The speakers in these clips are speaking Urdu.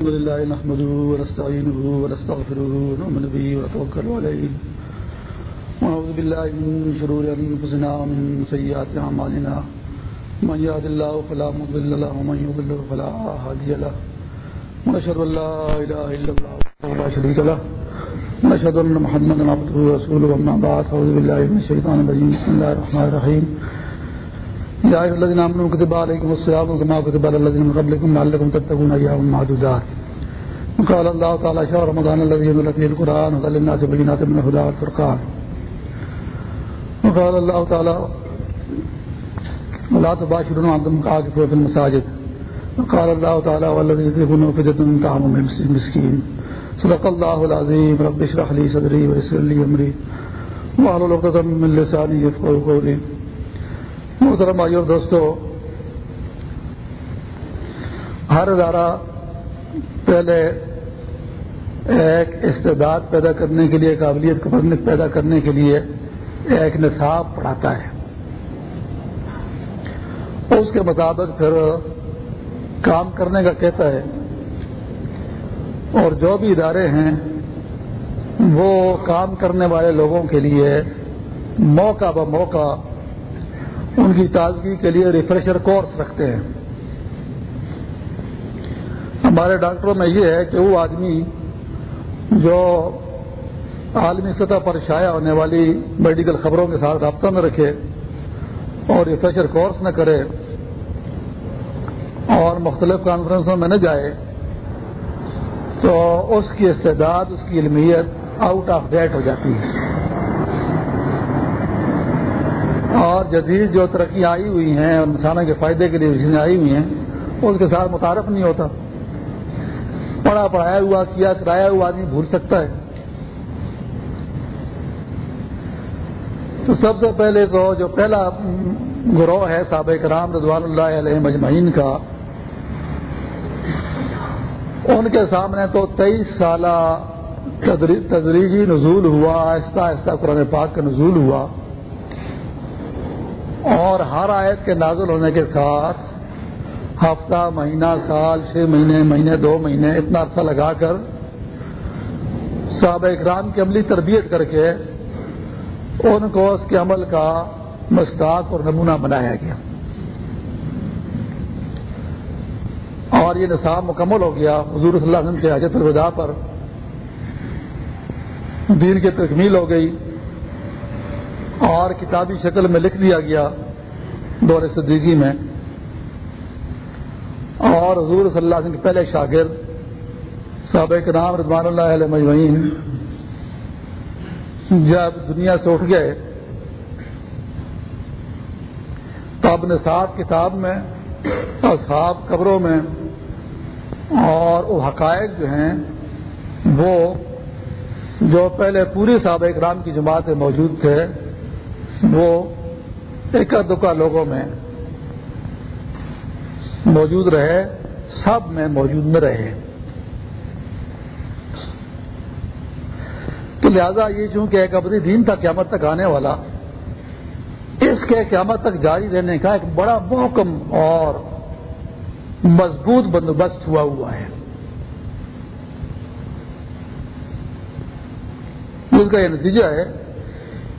الحمد لله نحمده ونستعينه ونستغفره ونؤمن به ونتوكل عليه. ونعوذ بالله من شرور انفسنا ومن سيئات اعمالنا من يهد الله فلا مضل له ومن يضلل فلا هادي له. ونشهد ان لا اله الا الله وحده لا شريك له. ونشهد ان محمدا عبده ورسوله. اما بعد اعوذ بالله من الشيطان الرجيم. بسم الله الرحمن الرحيم. يا أيها الذين آمنوا كتب عليكم الصيام كما كتب على الذين من قبلكم لعلكم تتقون أياما معدودات۔ وقال الله تعالى شهر رمضان الذي ينزل فيه القرآن هدى للناس بينات من الهدى والفرقان وقال الله تعالى ولا تباشرون وأنتم عاكفون في المساجد۔ وقال الله تعالى والذي يطيقون فدية طعام مسكين صدق الله العظيم رب اشرح لي صدري ويسر لي أمري واحلل عقدة من لساني يفقهوا قولي محترم بھائی اور دوستو، ہر ادارہ پہلے ایک استعداد پیدا کرنے کے لیے، قابلیت پیدا کرنے کے لیے ایک نصاب پڑھاتا ہے۔ اس کے مطابق پھر کام کرنے کا کہتا ہے۔ اور جو بھی ادارے ہیں، وہ کام کرنے والے لوگوں کے لیے موقع ب موقع ان کی تازگی کے لیے ریفریشر کورس رکھتے ہیں۔ ہمارے ڈاکٹروں میں یہ ہے کہ وہ آدمی جو عالمی سطح پر شائع ہونے والی میڈیکل خبروں کے ساتھ رابطہ نہ رکھے اور ریفریشر کورس نہ کرے اور مختلف کانفرنسوں میں نہ جائے، تو اس کی استعداد، اس کی علمیت آؤٹ آف ڈیٹ ہو جاتی ہے اور جدید جو ترقی آئی ہوئی ہیں، اور انسانوں کے فائدے کے لیے چیزیں آئی ہوئی ہیں، اس کے ساتھ متعارف نہیں ہوتا۔ پڑھا پڑھایا ہوا، کیا کرایا ہوا آدمی بھول سکتا ہے۔ تو سب سے پہلے تو جو پہلا گروہ ہے سابق کرام رضوان اللہ علیہ مجمعین کا، ان کے سامنے تو تیئیس سالہ تدریجی نزول ہوا، آہستہ آہستہ قرآن پاک کا نزول ہوا۔ اور ہر آیت کے نازل ہونے کے ساتھ ہفتہ، مہینہ، سال، چھ مہینے مہینے، دو مہینے، اتنا عرصہ لگا کر صحابہ اکرام کی عملی تربیت کر کے ان کو اس کے عمل کا مستاق اور نمونہ بنایا گیا۔ اور یہ نصاب مکمل ہو گیا۔ حضور صلی اللہ علیہ وسلم کے حجت الوداع پر دین کی تکمیل ہو گئی۔ اور کتابی شکل میں لکھ دیا گیا دور صدیقی میں۔ اور حضور صلی اللہ علیہ وسلم کے پہلے شاگرد سابق نام رضوان اللہ علیہ مجمعین۔ جب دنیا سے اٹھ گئے تب نصاب کتاب میں، اصحاب قبروں میں، اور وہ حقائق جو ہیں، وہ جو پہلے پوری صحابہ اکرام کی جماعت میں موجود تھے وہ ایکا دکا لوگوں میں موجود رہے، سب میں موجود نہ رہے۔ تو لہذا یہ چونکہ ایک ابدی دین تھا، قیامت تک آنے والا، اس کے قیامت تک جاری رہنے کا ایک بڑا محکم اور مضبوط بندوبست ہوا ہوا ہے۔ اس کا یہ نتیجہ ہے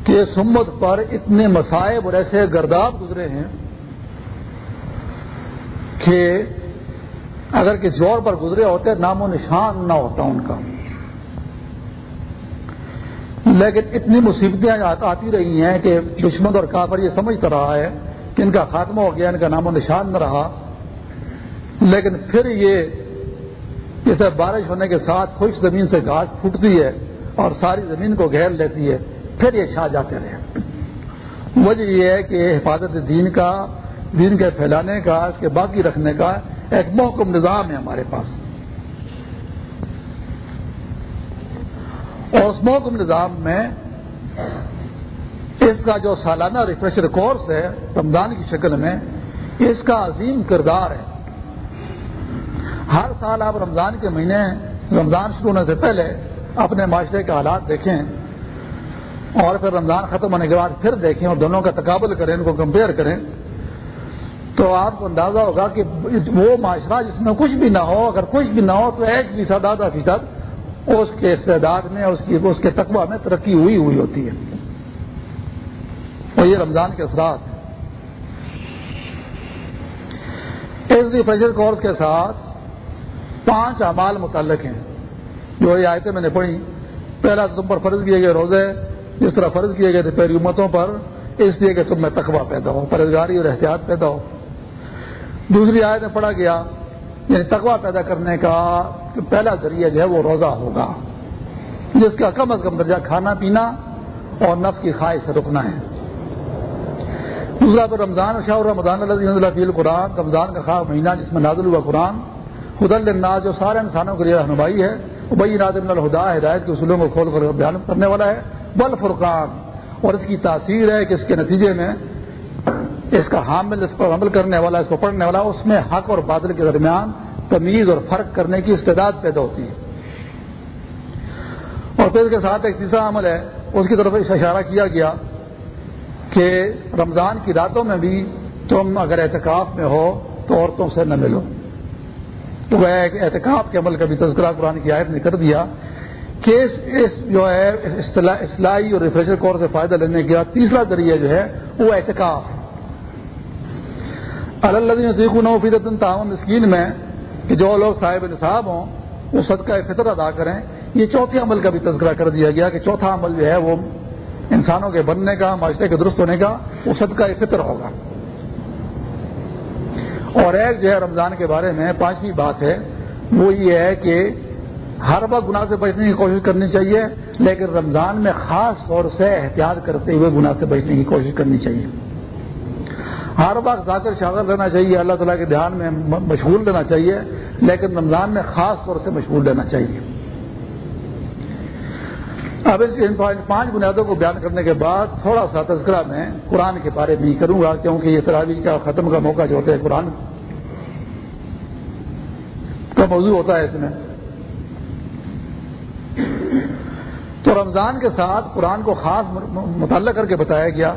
کہ سمت پر اتنے مسائب اور ایسے گرداب گزرے ہیں کہ اگر کسی اور پر گزرے ہوتے نام و نشان نہ ہوتا ان کا۔ لیکن اتنی مصیبتیں آتی رہی ہیں کہ دشمن اور کافر یہ سمجھتا رہا ہے کہ ان کا خاتمہ ہو گیا، ان کا نام و نشان نہ رہا۔ لیکن پھر یہ جیسے بارش ہونے کے ساتھ خوش زمین سے گھاس پھوٹتی ہے اور ساری زمین کو گھیر لیتی ہے۔ پھر یہ چھا جاتے رہے۔ وجہ یہ ہے کہ حفاظت دین کا، دین کے پھیلانے کا، اس کے باقی رکھنے کا ایک محکم نظام ہے ہمارے پاس۔ اور اس محکم نظام میں اس کا جو سالانہ ریفریشر کورس ہے رمضان کی شکل میں، اس کا عظیم کردار ہے۔ ہر سال آپ رمضان کے مہینے، رمضان شروع ہونے سے پہلے اپنے معاشرے کے حالات دیکھیں۔ اور پھر رمضان ختم ہونے کے بعد پھر دیکھیں اور دونوں کا تقابل کریں، ان کو کمپیئر کریں، تو آپ کو اندازہ ہوگا کہ وہ معاشرہ جس میں کچھ بھی نہ ہو، اگر کچھ بھی نہ ہو، تو ایک فیصد آدھا فیصد اس کے استعداد میں، اس کی، اس کے تقوی میں ترقی ہوئی ہوئی ہوتی ہے۔ اور یہ رمضان کے اثرات ہیں۔ اس ریفریجر کورس کے ساتھ پانچ اعمال متعلق ہیں۔ جو یہ آیتیں میں نے پڑھی، پہلا تم پر فرض کیے گئے روزے جس طرح فرض کیے گئے تھے پہلی امتوں پر، اس لیے کہ تم میں تقوی پیدا ہو پرہزگاری اور احتیاط پیدا ہو۔ دوسری آیت میں پڑھا گیا یعنی تقوی پیدا کرنے کا پہلا ذریعہ جو ہے وہ روزہ ہوگا، جس کا کم از کم درجہ کھانا پینا اور نفس کی خواہش سے رکنا ہے۔ دوسرا پھر رمضان شاہ رمضان اللہ القرآن، رمضان کا خاص مہینہ جس میں نازل ہوا قرآن۔ خد الناز جو سارے انسانوں کے لیے رہنمائی ہے بئی نادم الہدا ہدایت کے اصولوں کو کھول کر بیان کرنے والا ہے۔ بل فرقان۔ اور اس کی تاثیر ہے کہ اس کے نتیجے میں اس کا حامل، اس پر عمل کرنے والا، اس کو پڑھنے والا، اس میں حق اور بادل کے درمیان تمیز اور فرق کرنے کی استعداد پیدا ہوتی ہے۔ اور پھر اس کے ساتھ ایک تیسرا عمل ہے۔ اس کی طرف اشارہ کیا گیا کہ رمضان کی راتوں میں بھی تم اگر اعتکاف میں ہو تو عورتوں سے نہ ملو۔ تو وہ اعتکاف کے عمل کا بھی تذکرہ قرآن کی آیت نے کر دیا کہ اس جو ہے اصلاحی اور ریفریشر کورس سے فائدہ لینے کا تیسرا ذریعہ جو ہے، وہ احتکاف اللہ فیدت تعاون اسکین میں کہ جو لوگ صاحب نصاب ہوں، وہ صدقہ فطر ادا کریں۔ یہ چوتھے عمل کا بھی تذکرہ کر دیا گیا کہ چوتھا عمل جو ہے، وہ انسانوں کے بننے کا، معاشرے کے درست ہونے کا، وہ صدقہ فطر ہوگا۔ اور ایک جو ہے، رمضان کے بارے میں پانچویں بات ہے، وہ یہ ہے کہ ہر وقت گناہ سے بچنے کی کوشش کرنی چاہیے، لیکن رمضان میں خاص طور سے احتیاط کرتے ہوئے گناہ سے بچنے کی کوشش کرنی چاہیے۔ ہر وقت ذاکر شاگر رہنا چاہیے، اللہ تعالیٰ کے دھیان میں مشغول رہنا چاہیے، لیکن رمضان میں خاص طور سے مشغول رہنا چاہیے۔ اب ان پانچ بنیادوں کو بیان کرنے کے بعد تھوڑا سا تذکرہ میں قرآن کے بارے میں کروں گا، کیونکہ یہ تراویح کا ختم کا موقع جو ہوتا ہے قرآن کا موضوع ہوتا ہے اس میں۔ تو رمضان کے ساتھ قرآن کو خاص مطالعہ کر کے بتایا گیا،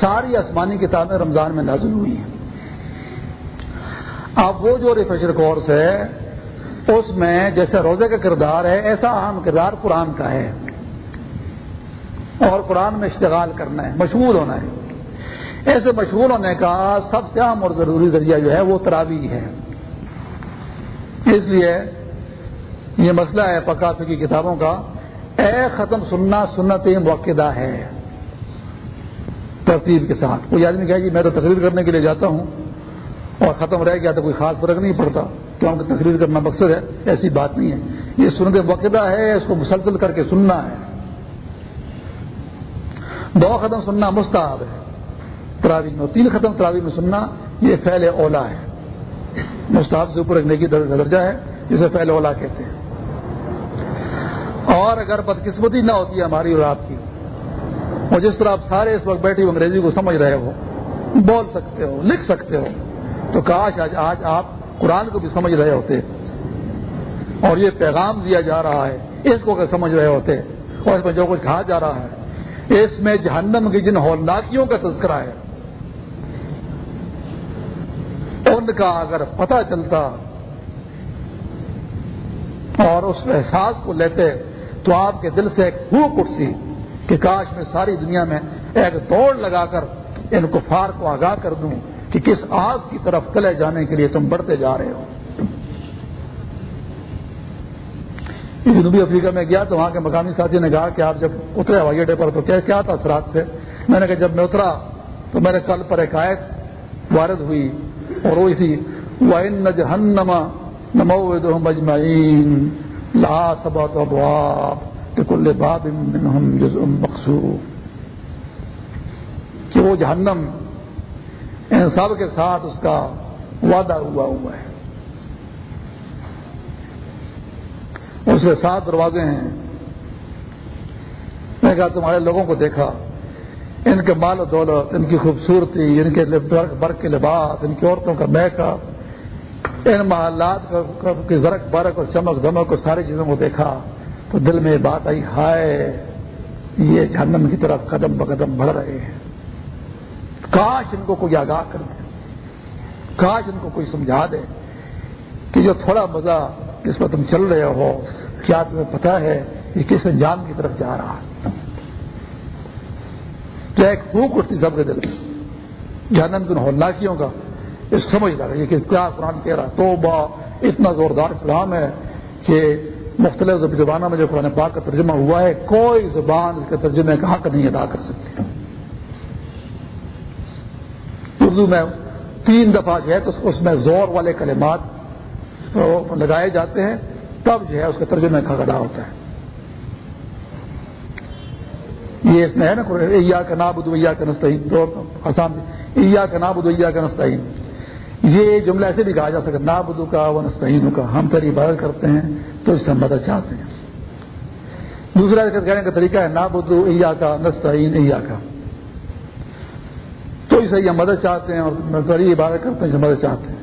ساری آسمانی کتابیں رمضان میں نازل ہوئی ہیں۔ اب وہ جو ریفریشر کورس ہے، اس میں جیسے روزے کا کردار ہے، ایسا اہم کردار قرآن کا ہے۔ اور قرآن میں اشتغال کرنا ہے مشغول ہونا ہے۔ ایسے مشغول ہونے کا سب سے عام اور ضروری ذریعہ جو ہے، وہ تراوی ہے۔ اس لیے یہ مسئلہ ہے پکافی کی کتابوں کا۔ اے ختم سننا سنت موقع ہے۔ ترتیب کے ساتھ۔ کوئی آدمی کہے جی میں تو تقریر کرنے کے لیے جاتا ہوں اور ختم رہ گیا تو کوئی خاص فرق نہیں پڑتا، کیونکہ تقریر کرنا مقصد ہے، ایسی بات نہیں ہے۔ یہ سنت موقع ہے، اس کو مسلسل کر کے سننا ہے۔ دو ختم سننا مستحب ہے۔ تراوی میں، تین ختم تراوی میں سننا، یہ فیل اولا ہے۔ مستحب سے اوپر ایک نیکی درجہ ہے، جسے فیل اولا کہتے ہیں۔ اور اگر بدقسمتی نہ ہوتی ہے ہماری اور آپ کی، اور جس طرح آپ سارے اس وقت بیٹھی انگریزی کو سمجھ رہے ہو، بول سکتے ہو، لکھ سکتے ہو، تو کاش آج آج آپ قرآن کو بھی سمجھ رہے ہوتے، اور یہ پیغام دیا جا رہا ہے، اس کو اگر سمجھ رہے ہوتے، اور اس میں جو کچھ کہا جا رہا ہے، اس میں جہنم کی جن ہولناکیوں کا تذکرہ ہے، ان کا اگر پتہ چلتا اور اس احساس کو لیتے تو آپ کے دل سے ایک بھوک اٹھتی کہ کاش میں ساری دنیا میں ایک دوڑ لگا کر ان کفار کو آگاہ کر دوں کہ کس آگ کی طرف تلے جانے کے لیے تم بڑھتے جا رہے ہو۔ جنوبی افریقہ میں گیا تو وہاں کے مقامی ساتھی نے کہا کہ آپ جب اترے ہوائی اڈے پر تو کیا کیا تھا اثرات تھے؟ میں نے کہا جب میں اترا تو میرے کل پر ایک آیت وارد ہوئی اور وہ اسی وائن جہنما نمو مجمعین لا سبات ابواب کل باب منہم جزء مقصور۔ کہ وہ جہنم ان سب کے ساتھ اس کا وعدہ ہوا ہوا ہے۔ اس کے سات دروازے ہیں۔ میں کہا تمہارے لوگوں کو دیکھا۔ ان کے مال و دولت، ان کی خوبصورتی، ان کے برق کے لباس، ان کی عورتوں کا میکپ ان محلات کی زرک برق اور چمک، دمک اور ساری چیزوں کو دیکھا تو دل میں بات آئی، ہائے، یہ جہنم کی طرف قدم بقدم بڑھ رہے ہیں۔ کاش ان کو کوئی آگاہ کر دے، کاش ان کو کوئی سمجھا دے کہ جو تھوڑا مزہ جس پر تم چل رہے ہو، کیا تمہیں پتا ہے یہ کس انجام کی طرف جا رہا ہے؟ کیا ایک بھوک اٹھتی سب کے دل میں؟ جہنم کن ہولناکیوں کا اس سمجھ لگا یہ کہ کیا قرآن کہہ رہا تو با اتنا زوردار کلام ہے کہ مختلف زبانوں میں جو قرآن پاک کا ترجمہ ہوا ہے، کوئی زبان اس کے ترجمے کا حق نہیں ادا کر سکتی۔ اردو میں تین دفعہ جو ہے تو اس میں زور والے کلمات لگائے جاتے ہیں، تب جو ہے اس کا ترجمے کا ادا ہوتا ہے۔ یہ اس میں ہے نا ایا کا ناب ادویا کا نستعین۔ آسان ایا کا ناب ادویا کا نستعین۔ یہ جملہ ایسے بھی کہا جا سکتا ناب ادو کا و نستعین کا ہم تری عبادت کرتے ہیں تو اس سے مدد چاہتے ہیں۔ دوسرا کہنے کا طریقہ ہے ناب ایا کا نستعین ایا کا تو اسے یہ مدد چاہتے ہیں اور تری عبادت کرتے ہیں، اسے مدد چاہتے ہیں۔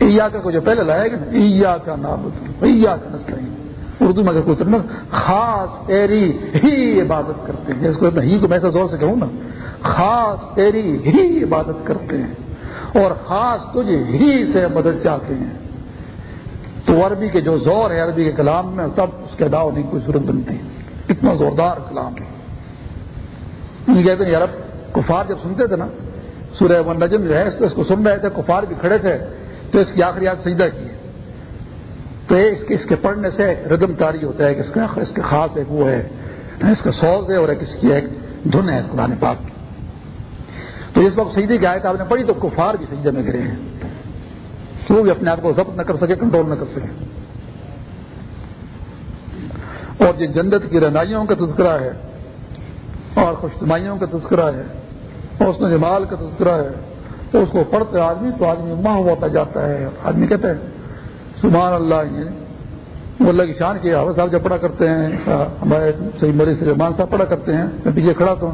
ایا کا کو جو پہلے لائے گا ایا کا ناب ادو ایا کا نستعین۔ اردو میں اگر کوئی خاص تیری ہی عبادت کرتے ہیں۔ جس کو ہی کو میں ایسا زور سے کہوں نا، خاص تیری ہی عبادت کرتے ہیں۔ اور خاص تجھے ہی سے مدد چاہتے ہیں۔ تو عربی کے جو زور ہے، عربی کے کلام میں، تب اس کے ادا نہیں کوئی صورت بنتی۔ اتنا زوردار کلام ہے۔ کہتے ہیں، یار کفار جب سنتے تھے نا، سورہ ون نجم جو ہے، اس کو سن رہے تھے، کفار بھی کھڑے تھے، تو اس کی آخری یاد سجدہ کی تو اس کے اس کے پڑھنے سے ردم تاری ہوتا ہے کہ اس کا، اس کے خاص ایک وہ ہے، اس کا سوز ہے اور ایک اس کی ایک دھن ہے، اس قرآن پاک کی۔ تو اس وقت سجدے کی آیت آپ نے پڑھی تو کفار بھی سجدے میں گرے ہیں۔ وہ بھی اپنے آپ کو ضبط نہ کر سکے، کنٹرول نہ کر سکے۔ اور یہ جنت کی رنائیوں کا تذکرہ ہے، اور خوشنمائیوں کا تذکرہ ہے، اور اس میں جمال کا تذکرہ ہے، تو اس کو پڑھتے آدمی تو آدمی ماہ ہوتا جاتا ہے۔ آدمی کہتے ہیں سبحان اللہ وہ اللہ کی شان کی حافظ صاحب جب پڑھا کرتے ہیں، ہمارے صحیح مریض رحمان صاحب پڑھا کرتے ہیں، میں پیچھے کھڑا تو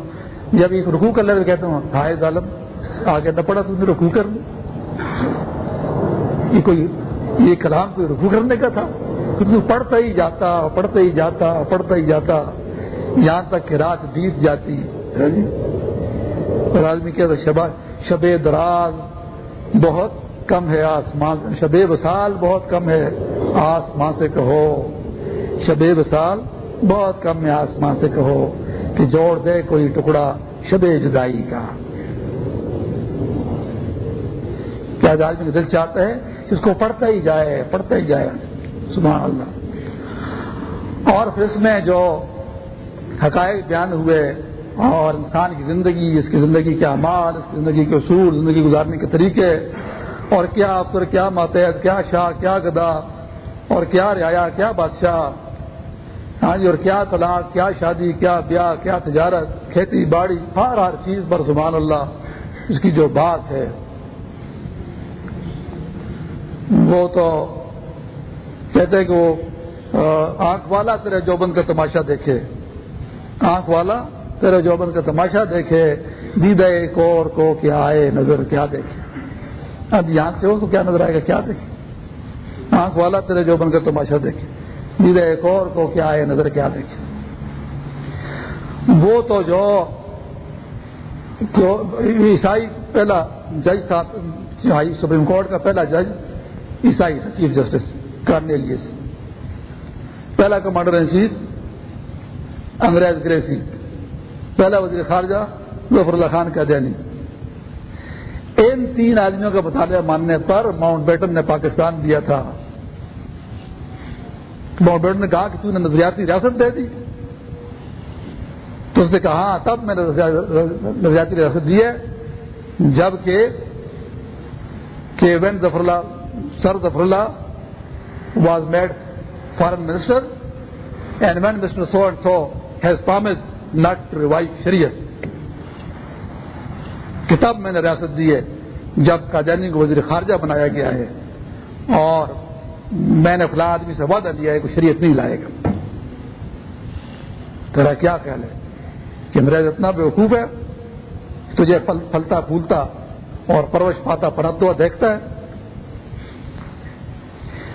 جب ایک رکو کر لے تو کہتا ہوں، ہائے ظالم، آگے نہ پڑھا تو رکو کر یہ کوئی یہ کلام کوئی رکو کرنے کا تھا؟ تو پڑھتا ہی جاتا، پڑھتا ہی جاتا، پڑھتا ہی جاتا۔ یہاں تک کہ رات بیت جاتی۔ ہاں جی؟ اور آدمی کہتا شبا شب دراز بہت کم ہے، آسمان شب وسال بہت کم ہے۔ آسمان سے کہو، شب وسال بہت کم ہے، آسمان سے کہو۔ کہ جوڑ دے کوئی ٹکڑا شب جدائی کا۔ کیا آدمی دل چاہتا ہے اس کو پڑھتا ہی جائے، پڑھتا ہی جائے۔ سبحان اللہ۔ اور پھر اس میں جو حقائق بیان ہوئے اور انسان کی زندگی، اس کی زندگی کے اعمال، اس کی زندگی کے اصول، زندگی گزارنے کے طریقے اور کیا افسر، کیا ماتحت، کیا شاہ، کیا گدا اور کیا رعایا، کیا بادشاہ ہاں جی اور کیا طلاق، کیا شادی، کیا بیاہ، کیا تجارت، کھیتی باڑی، ہر ہر چیز پر سبحان اللہ اس کی جو بات ہے، وہ تو کہتے ہیں کہ وہ آنکھ والا تیرے جوبن کا تماشا دیکھے۔ آنکھ والا تیرے جوبن کا تماشا دیکھے، دیدہ ایک اور کو کیا آئے، نظر کیا دیکھے۔ ہاں جی، آنکھ سے ہو تو کیا نظر آئے گا، کیا دیکھے؟ آنکھ والا تیرے جوبن کا تماشا دیکھے۔ جی دیدہ ایک اور کو کیا آئے نظر کیا دیکھے وہ تو جو عیسائی پہلا جج تھا سپریم کورٹ کا پہلا جج عیسائی تھا، چیف جسٹس کرنے لیے پہلا کمانڈر ان چیف انگریز گریسی۔ پہلا وزیر خارجہ، ظفر اللہ خان کا دینی۔ ان تین آدمیوں کا مطالعہ ماننے پر ماؤنٹ بیٹن نے پاکستان دیا تھا۔ ماؤنٹ نے کہا کہ تم نے نظریاتی ریاست دے دی۔ تو اس نے کہا ہاں، تب میں نے نظریاتی ریاست دی ہے۔ جبکہ کہ when Zafar Ullah sir Zafar Ullah was made foreign minister and when Mr so and so has palms not review شریعت کتاب میں نے ریاست دی ہے۔ جب قادیانی کو وزیر خارجہ بنایا گیا ہے اور میں نے فلاں آدمی سے وعدہ لیا ہے کہ شریعت نہیں لائے گا۔ تیرا کیا خیال ہے؟ کہ انگریز اتنا بے وقوف ہے؟ تجھے پھلتا پھولتا اور پروش پاتا پنپتا ہوا دیکھتا ہے؟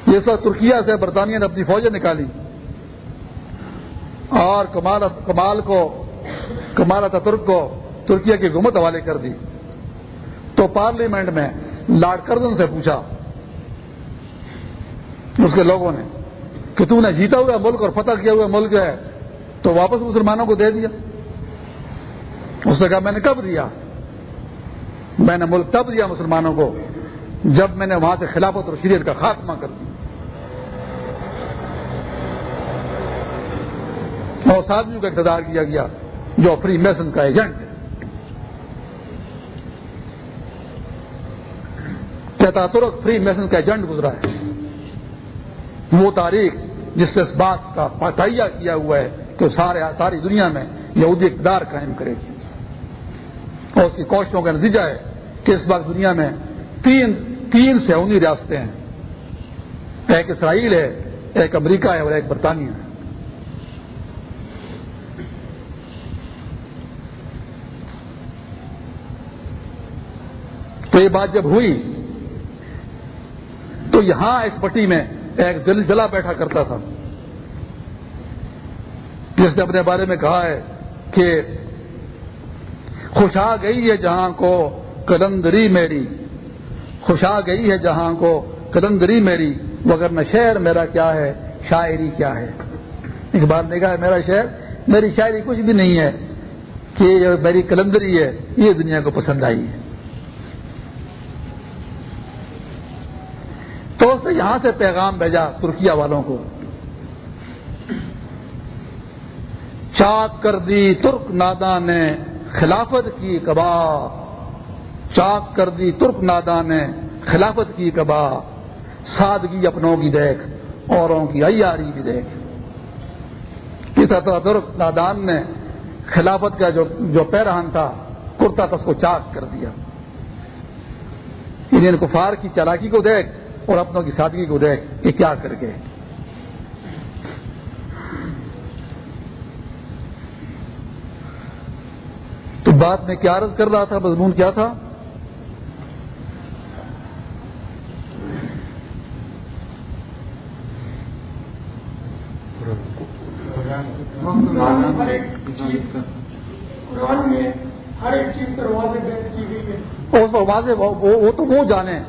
یہ سب ترکیا سے برطانیہ نے اپنی فوجیں نکالی۔ اور کمال کمال کو، کمال ترک کو ترکیا کی حکومت حوالے کر دی۔ تو پارلیمنٹ میں لارڈ کرزن سے پوچھا اس کے لوگوں نے کہ تو نے جیتا ہوا ملک اور فتح کیا ہوا ملک ہے، تو واپس مسلمانوں کو دے دیا۔ اس نے کہا، میں نے کب دیا؟ میں نے ملک تب دیا مسلمانوں کو جب میں نے وہاں سے خلافت اور شریعت کا خاتمہ کر دیا۔ اور آدمیوں کا اقتدار کیا گیا جو فری میسن کا ایجنٹ ہے۔ کہتا، ترک فری میسن کا ایجنٹ گزرا ہے۔ وہ تاریخ جس سے اس بات کا پتہ کیا ہوا ہے کہ سارے ساری دنیا میں یہودی اقدار قائم کرے گی۔ اور اس کی کوششوں کا نتیجہ ہے کہ اس وقت دنیا میں تین تین سیونی ریاستیں ہیں۔ ایک اسرائیل ہے، ایک امریکہ ہے اور ایک برطانیہ ہے۔ تو یہ بات جب ہوئی تو یہاں اس پٹی میں ایک دل جلا بیٹھا کرتا تھا۔ جس نے اپنے بارے میں کہا ہے کہ خوش آ گئی ہے جہاں کو کلندری میری۔ خوش آ گئی ہے جہاں کو کلندری میری۔ مگر نہ میرا کیا ہے، شاعری کیا ہے۔ اقبال نے کہا ہے، میرا شہر، میری شاعری کچھ بھی نہیں ہے کہ میری کلندری ہے، یہ دنیا کو پسند آئی ہے۔ نے یہاں سے پیغام بھیجا ترکیا والوں کو۔ چاک کر دی ترک نادا نے خلافت کی کبا چاک کر دی ترک نادا نے خلافت کی کبا سادگی اپنوں کی دیکھ، اوروں کی ایاری بھی دیکھ۔ اس طرح ترک نادان نے خلافت کا جو جو پیرہن تھا، کرتا تھا، اس کو چاک کر دیا۔ انڈین کفار کی چالاکی کو دیکھ۔ اور اپنوں کی سادگی کو دیکھ کہ کیا کر کے تو بات میں کیا عرض کر رہا تھا؟ مضمون کیا تھا؟ واضح وہ تو وہ جانے۔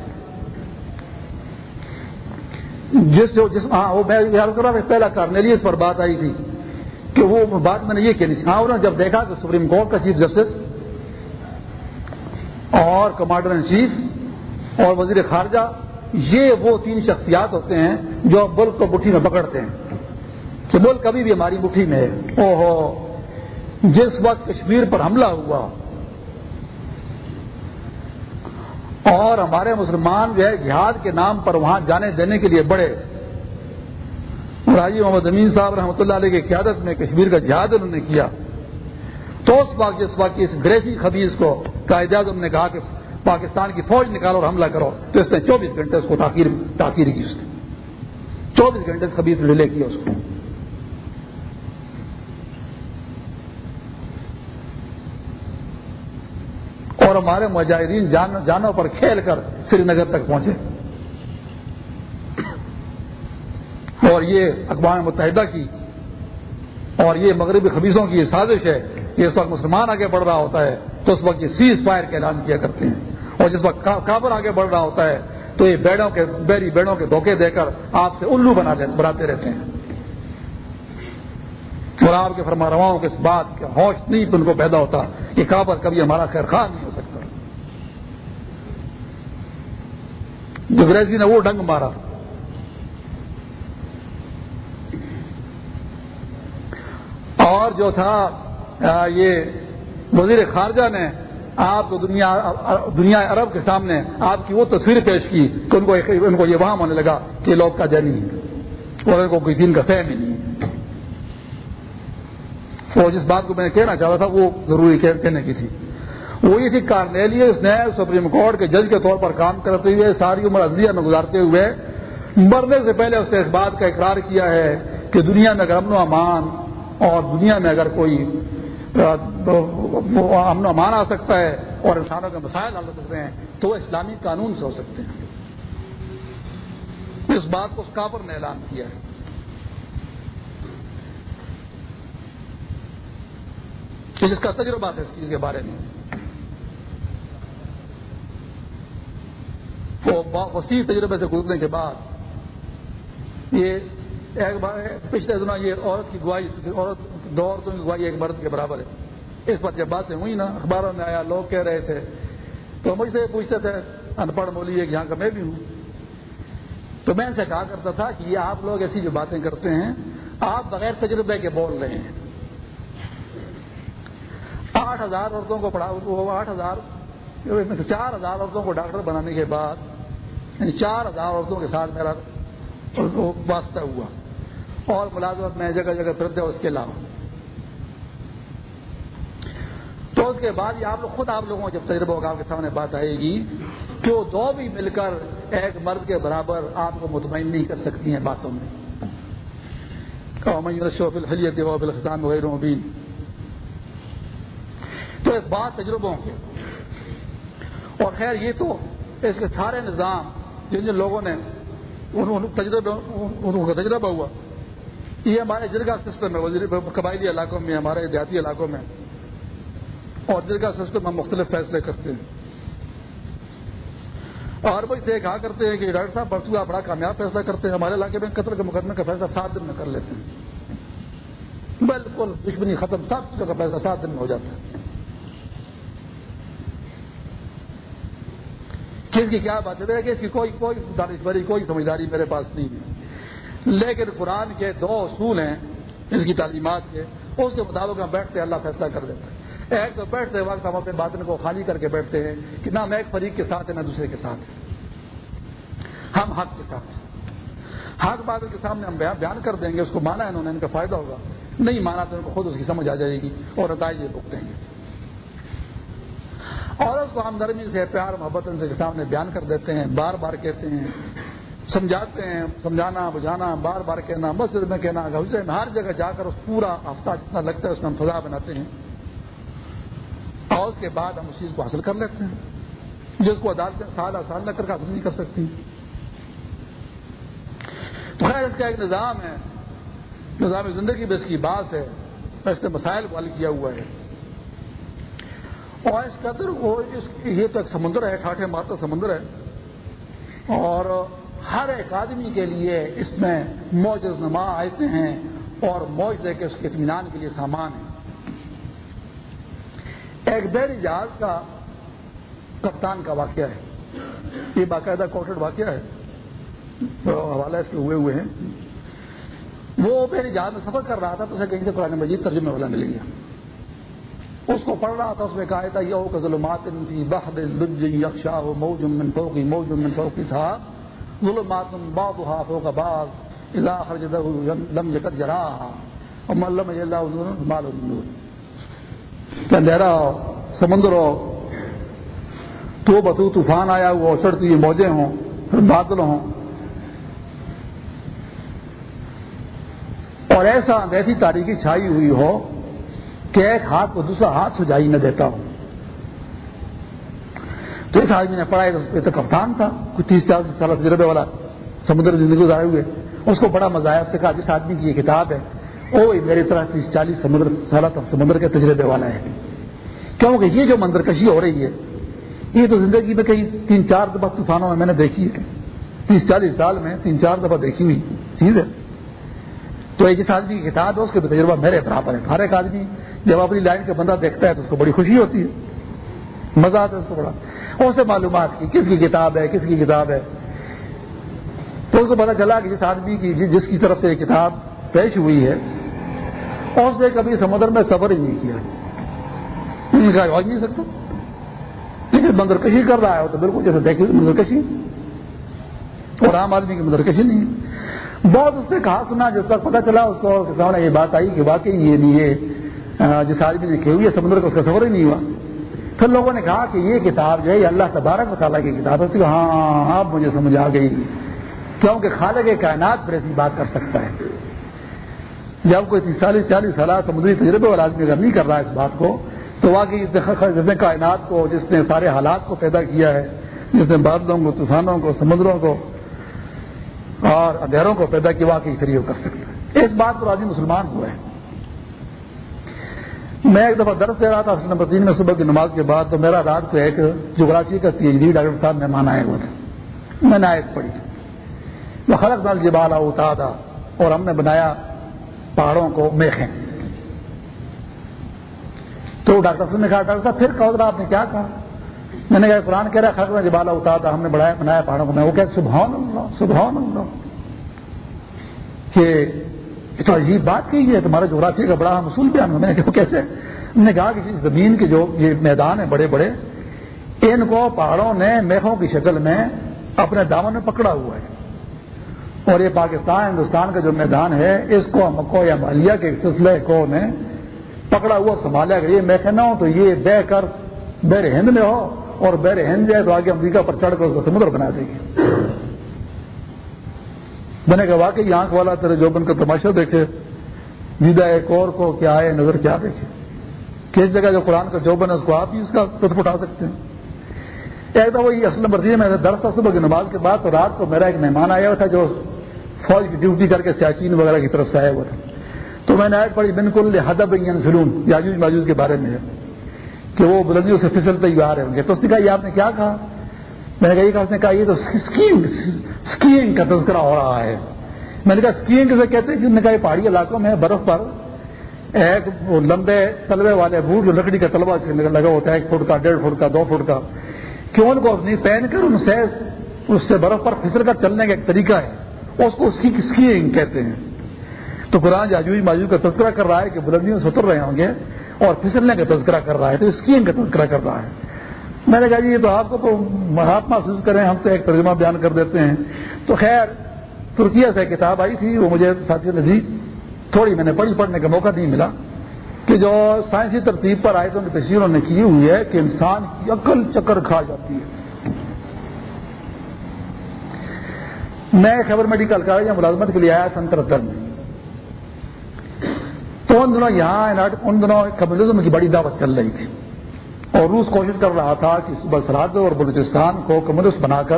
جس جو جس ہاں وہ میں یاد کر رہا تھا پہلا کارنیلی اس پر بات آئی تھی کہ وہ بات میں نے یہ کہنی تھی ہاں انہوں نے جب دیکھا کہ سپریم کورٹ کا چیف جسٹس اور کمانڈر ان چیف اور وزیر خارجہ، یہ وہ تین شخصیات ہوتے ہیں جو ملک کو مٹھی میں پکڑتے ہیں کہ ملک کبھی بھی ہماری مٹھی میں ہے۔ او ہو جس وقت کشمیر پر حملہ ہوا اور ہمارے مسلمان جو ہے جہاد کے نام پر وہاں جانے دینے کے لیے بڑے۔ راجی محمد امین صاحب رحمۃ اللہ علیہ کی قیادت میں کشمیر کا جہاد انہوں نے کیا۔ تو اس وقت جس وقت اس گریسی خبیز کو قائد اعظم نے کہا کہ پاکستان کی فوج نکالو اور حملہ کرو۔ تو اس نے چوبیس گھنٹے اس کو تاخیر تاخیر کی اس نے۔ چوبیس گھنٹے خبیز نے ڈیلے کیا اس کو۔ اور ہمارے مجاہدین جانوں پر کھیل کر سری نگر تک پہنچے۔ اور یہ اقوام متحدہ کی اور یہ مغربی خبیصوں کی یہ سازش ہے کہ اس وقت مسلمان آگے بڑھ رہا ہوتا ہے تو اس وقت یہ سیز فائر کا اعلان کیا کرتے ہیں۔ اور جس وقت کابر آگے بڑھ رہا ہوتا ہے تو یہ بیڑوں کے بیری بیڑوں کے دھوکے دے کر آپ سے الو بناتے رہتے ہیں۔ اور آپ کے فرما رواؤں کے اس بات کا ہوش نہیں ان کو پیدا ہوتا کہ کابر کبھی ہمارا خیر خواہ نہیں ہو سکتا۔ جگریزی نے وہ ڈنگ مارا۔ اور جو تھا یہ وزیر خارجہ نے آپ کو دنیا دنیا عرب کے سامنے آپ کی وہ تصویر پیش کی کہ ان کو ان کو یہ وہاں ہونے لگا کہ لوگ کا جنی ہے اور ان کو کوئی دن کا فہم ہی نہیں اور جس بات کو میں نے کہنا چاہتا تھا وہ ضروری کہنے کی تھی۔ وہ یہ تھی کارنیلیس نے سپریم کورٹ کے جج کے طور پر کام کرتے ہوئے ساری عمر عدلیہ میں گزارتے ہوئے مرنے سے پہلے اس نے اس بات کا اقرار کیا ہے کہ دنیا میں اگر امن و امان اور دنیا میں اگر کوئی امن و امان آ سکتا ہے اور انسانوں کے مسائل حل ہو سکتے ہیں، تو وہ اسلامی قانون سے ہو سکتے ہیں۔ اس بات کو اس کافر نے اعلان کیا ہے۔ کہ جس کا تجربہ ہے اس چیز کے بارے میں۔ کو وسیع تجربے سے گزرنے کے بعد یہ ایک بار پچھلے دنوں یہ عورت کی گواہی عورت دو عورتوں کی گواہی ایک مرد کے برابر ہے۔ اس پر جب باتیں ہوئی نا۔ اخباروں میں آیا، لوگ کہہ رہے تھے۔ تو مجھ سے پوچھتے تھے، ان پڑھ بولی ایک، یہاں کا میں بھی ہوں۔ تو میں ان سے کہا کرتا تھا کہ یہ آپ لوگ ایسی جو باتیں کرتے ہیں، آپ بغیر تجربے کے بول رہے ہیں۔ آٹھ ہزار عورتوں کو پڑھا آٹھ ہزار۔ چار ہزار عورتوں کو ڈاکٹر بنانے کے بعد یعنی چار ہزار عورتوں کے ساتھ میرا واسطہ ہوا۔ اور ملازمت میں جگہ جگہ پھرتے اس کے علاوہ۔ تو اس کے بعد یہ آپ لوگ خود آپ لوگوں کو جب تجربہ ہوگا، آپ کے سامنے بات آئے گی کہ وہ دو بھی مل کر ایک مرد کے برابر آپ کو مطمئن نہیں کر سکتی ہیں باتوں میں۔ شوفیت وغیرہ تو ایک بات تجربوں کے اور خیر یہ تو اس کے سارے نظام جن جن لوگوں نے تجربہ تجربہ ہوا، یہ ہمارے جرگا سسٹم ہے قبائلی علاقوں میں، ہمارے دیہاتی علاقوں میں۔ اور جرگا سسٹم ہم مختلف فیصلے کرتے ہیں۔ اور وہ اسے کہا کرتے ہیں کہ ڈاکٹر صاحب برسو بڑا کامیاب فیصلہ کرتے ہیں، ہمارے علاقے میں قتل کے مقدمے کا فیصلہ سات دن میں کر لیتے ہیں۔ بالکل، دشمنی ختم سب چیزوں کا فیصلہ سات دن میں ہو جاتا ہے۔ کس کی کیا بات ہے؟ کہ اس کی کوئی کوئی دانشوری کوئی سمجھداری میرے پاس نہیں ہے۔ لیکن قرآن کے دو اصول ہیں، اس کی تعلیمات کے، اس کے مطابق ہم بیٹھتے اللہ فیصلہ کر دیتے ہیں ایک تو بیٹھتے وقت ہم اپنے باطن کو خالی کر کے بیٹھتے ہیں کہ نہ میں ایک فریق کے ساتھ ہیں، نہ دوسرے کے ساتھ ہم حق کے ساتھ حق بادل کے سامنے ہم بیان کر دیں گے، اس کو مانا ہے انہوں نے، ان کا فائدہ ہوگا۔ نہیں مانا تو ان کو خود اس کی سمجھ آ جائے گی اور نتائج یہ بکتیں گے۔ اور اس کو ہم سے، پیار، محبت ان کے سامنے بیان کر دیتے ہیں، بار بار کہتے ہیں، سمجھاتے ہیں، سمجھانا، بجھانا، بار بار کہنا، مسجد میں کہنا میں ہر جگہ جا کر اس پورا ہفتہ جتنا لگتا ہے اس میں ہم فضا بناتے ہیں۔ اور اس کے بعد ہم اس چیز کو حاصل کر لیتے ہیں۔ جس کو عدالتیں سال سال نہ کر حاصل نہیں کر سکتی۔ تو خیر، اس کا ایک نظام ہے۔ نظام زندگی میں اس کی بات ہے۔ اس نے مسائل کو حل کیا ہوا ہے۔ اور اس قدر وہ یہ تو ایک سمندر ہے، ٹھاٹھے مارتا سمندر ہے۔ اور ہر ایک آدمی کے لیے اس میں موجز نما آتے ہیں اور موج کے اس کے اطمینان کے لیے سامان ہے۔ ایک بحری جہاز کا کپتان کا واقعہ ہے۔ یہ باقاعدہ کوٹڈ واقعہ ہے۔ حوالہ اس کے ہوئے ہوئے ہیں۔ وہ بحری جہاز میں سفر کر رہا تھا تو اسے کہیں سے قرآن مجید ترجمے والا مل گیا اس کو پڑھ رہا تھا، اس میں کہا تھا یہ کا ظلمات بحر لج یکشا موج من فوقی، موج من فوقی تھا ظلمات بعضها فوق بعض، اذا خرجته لم يكد جراها وما لم يجعل نور ما نور. کہ اندھیرا ہو سمندر ہو تو بتو طوفان آیا ہوا چڑھتی ہوئی موجیں ہوں، پھر بادل ہوں. اور ایسا ایسی تاریخی چھائی ہوئی ہو کہ ایک ہاتھ کو دوسرا ہاتھ سجائی نہ دیتا ہوں۔ تو اس آدمی نے پڑھا تو کپتان تھا کچھ تیس چالیس سال تجربے والا سمندر زندگی گزارے ہوئے۔ اس کو بڑا مزہ آیا، اس سے کہا، جس آدمی کی یہ کتاب ہے وہ میری طرح تیس چالیس سمندر سال سمندر کے تجربے والا ہے۔ کیونکہ یہ جو منظر کشی ہو رہی ہے، یہ تو زندگی میں کئی تین چار دفعہ طوفانوں میں میں نے دیکھی ہے۔ تیس چالیس سال میں تین چار دفعہ دیکھی ہوئی چیز ہے۔ تو جس آدمی کی کتاب ہے، اس کے تجربہ میرے برابر ہے ہر ایک آدمی جب اپنی لائن کا بندہ دیکھتا ہے تو اس کو بڑی خوشی ہوتی ہے۔ مزہ آتا ہے اس کو بڑا۔ اس سے معلومات کی، کس کی کتاب ہے، کس کی کتاب ہے۔ تو اس کو پتا چلا کہ جس آدمی کی، جس کی طرف سے یہ کتاب پیش ہوئی ہے، اور اس نے کبھی سمندر میں سفر ہی نہیں کیا۔ نہیں سکتا۔ لیکن مندر کشی کر رہا ہے تو بالکل جیسے دیکھ مندر کشی اور عام آدمی کی مندر کشی نہیں بہت اس نے کہا، سنا، جس کا پتا چلا، اس کو یہ بات آئی کہ واقعی یہ نہیں ہے جس آدمی نے ہوئی ہے، سمندر کا اس کا سفر ہی نہیں ہوا۔ پھر لوگوں نے کہا کہ یہ کتاب جو ہے، یہ اللہ تبارک مطالعہ کی کتاب ہے۔ ہاں،, ہاں آپ مجھے سمجھ آ گئی۔ کیونکہ خالق کائنات پر ایسی بات کر سکتا ہے۔ جب کوئی چالیس چالیس سال سمندری تجربے والا آدمی اگر نہیں کر رہا ہے اس بات کو، تو واقعی اس نے جس نے کائنات کو، جس نے سارے حالات کو پیدا کیا ہے، جس نے بادلوں کو، طوفانوں کو، سمندروں کو اور اندھیروں کو پیدا کیا واقعی فری کر سکتا ہے۔ اس بات پر آدمی مسلمان ہوا ہے میں ایک دفعہ درس دے رہا تھا نمبر تین میں صبح کی نماز کے بعد، تو میرا رات کو ایک جغرافی کا پی ایچ ڈی ڈاکٹر صاحب مہمان آئے ہوئے تھے۔ میں نے آیت پڑھی۔ وہ خلق نال جبالا اتا تھا اور ہم نے بنایا پہاڑوں کو میخیں۔ تو ڈاکٹر صاحب نے کہا، ڈاکٹر صاحب، پھر کہو آپ نے کیا کہا؟ میں نے کہا، قرآن کہہ رہا خلق میں جبالا اتا تھا، ہم نے بڑھایا، بنایا پہاڑوں کو۔ میں وہ کہ سبحان اللہ سبحان اللہ۔ کہ تو عجیب بات کی ہے تمہارا جغرافیہ کا بڑا مسول بیان میں نے کہا کیسے؟ نے کہا کہ زمین کے جو یہ میدان ہیں بڑے بڑے، ان کو پہاڑوں نے میخوں کی شکل میں اپنے دامن میں پکڑا ہوا ہے۔ اور یہ پاکستان، ہندوستان کا جو میدان ہے، اس کو مکو یا مالیہ کے سلسلے کو نے پکڑا ہوا، سنبھالا۔ گیا یہ میخیں نہ ہو تو یہ بہ کر بیر ہند میں ہو اور بیر ہند جائے تو آگے امریکہ پر چڑھ کر اس کو سمندر بنا دے گی۔ میں نے کہا، واقعی آنکھ والا تیرے جو بن کا تماشا دیکھے۔ جیدا ایک اور کو کیا آئے نظر کیا دیکھے۔ کس جگہ جو قرآن کا جو بن ہے، اس کو آپ ہی اس کا لطف اٹھا سکتے ہیں۔ ایک تو وہی اصل نمبر میں درس تھا صبح کی نماز کے بعد تو رات کو میرا ایک مہمان آیا ہوا تھا جو فوج کی ڈیوٹی کر کے سیاچین وغیرہ کی طرف سے آیا ہوا تھا۔ تو میں نے آئے پڑھی بالکل حدب سلون یاجوج ماجوج کے بارے میں کہ وہ بلندیوں سے پھسلتے ہی آ رہے ہوں گے۔ تو اس نے کہا، یہ آپ نے کیا کہا؟ میں نے کہا، یہ کہا، اس نے کہا، یہ تو اسکیئنگ کا تذکرہ ہو رہا ہے۔ میں نے کہا اسکیئنگ سے کہتے ہیں کہ کہا یہ پہاڑی علاقوں میں برف پر ایک لمبے تلوے والے بوٹ جو لکڑی کا تلوا لگا ہوتا ہے، ایک فٹ کا، ڈیڑھ فٹ کا، دو فٹ کا۔ کیوں ان کو اپنی پہن کر ان سے اس سے برف پر پھسل کر چلنے کا ایک طریقہ ہے۔ اس کو اسکیئنگ کہتے ہیں۔ تو قرآن جاجوئی ماجو کا تذکرہ کر رہا ہے کہ بلندیوں سے اتر رہے ہوں گے۔ اور پھسلنے کا تذکرہ کر رہا ہے، تو اسکیئنگ کا تذکرہ کر رہا ہے۔ میں نے کہا جی یہ تو آپ کو تو آپ محسوس کریں، ہم تو ایک ترجمہ بیان کر دیتے ہیں۔ تو خیر، ترکیہ سے کتاب آئی تھی، وہ مجھے ساتھی نزدیک تھوڑی میں نے پڑھی، پڑھنے کا موقع نہیں ملا۔ کہ جو سائنسی ترتیب پر آئے تو تصویروں نے کی ہوئی ہے کہ انسان کی عقل چکر کھا جاتی ہے۔ میں خبر میڈیکل کالج ملازمت کے لیے آیا سن ترہتر میں۔ تو ان دنوں یہاں ان دنوں کمیونزم کی بڑی دعوت چل رہی تھی۔ اور روس کوشش کر رہا تھا کہ صبح سرحد اور بلوچستان کو کمیونسٹ بنا کر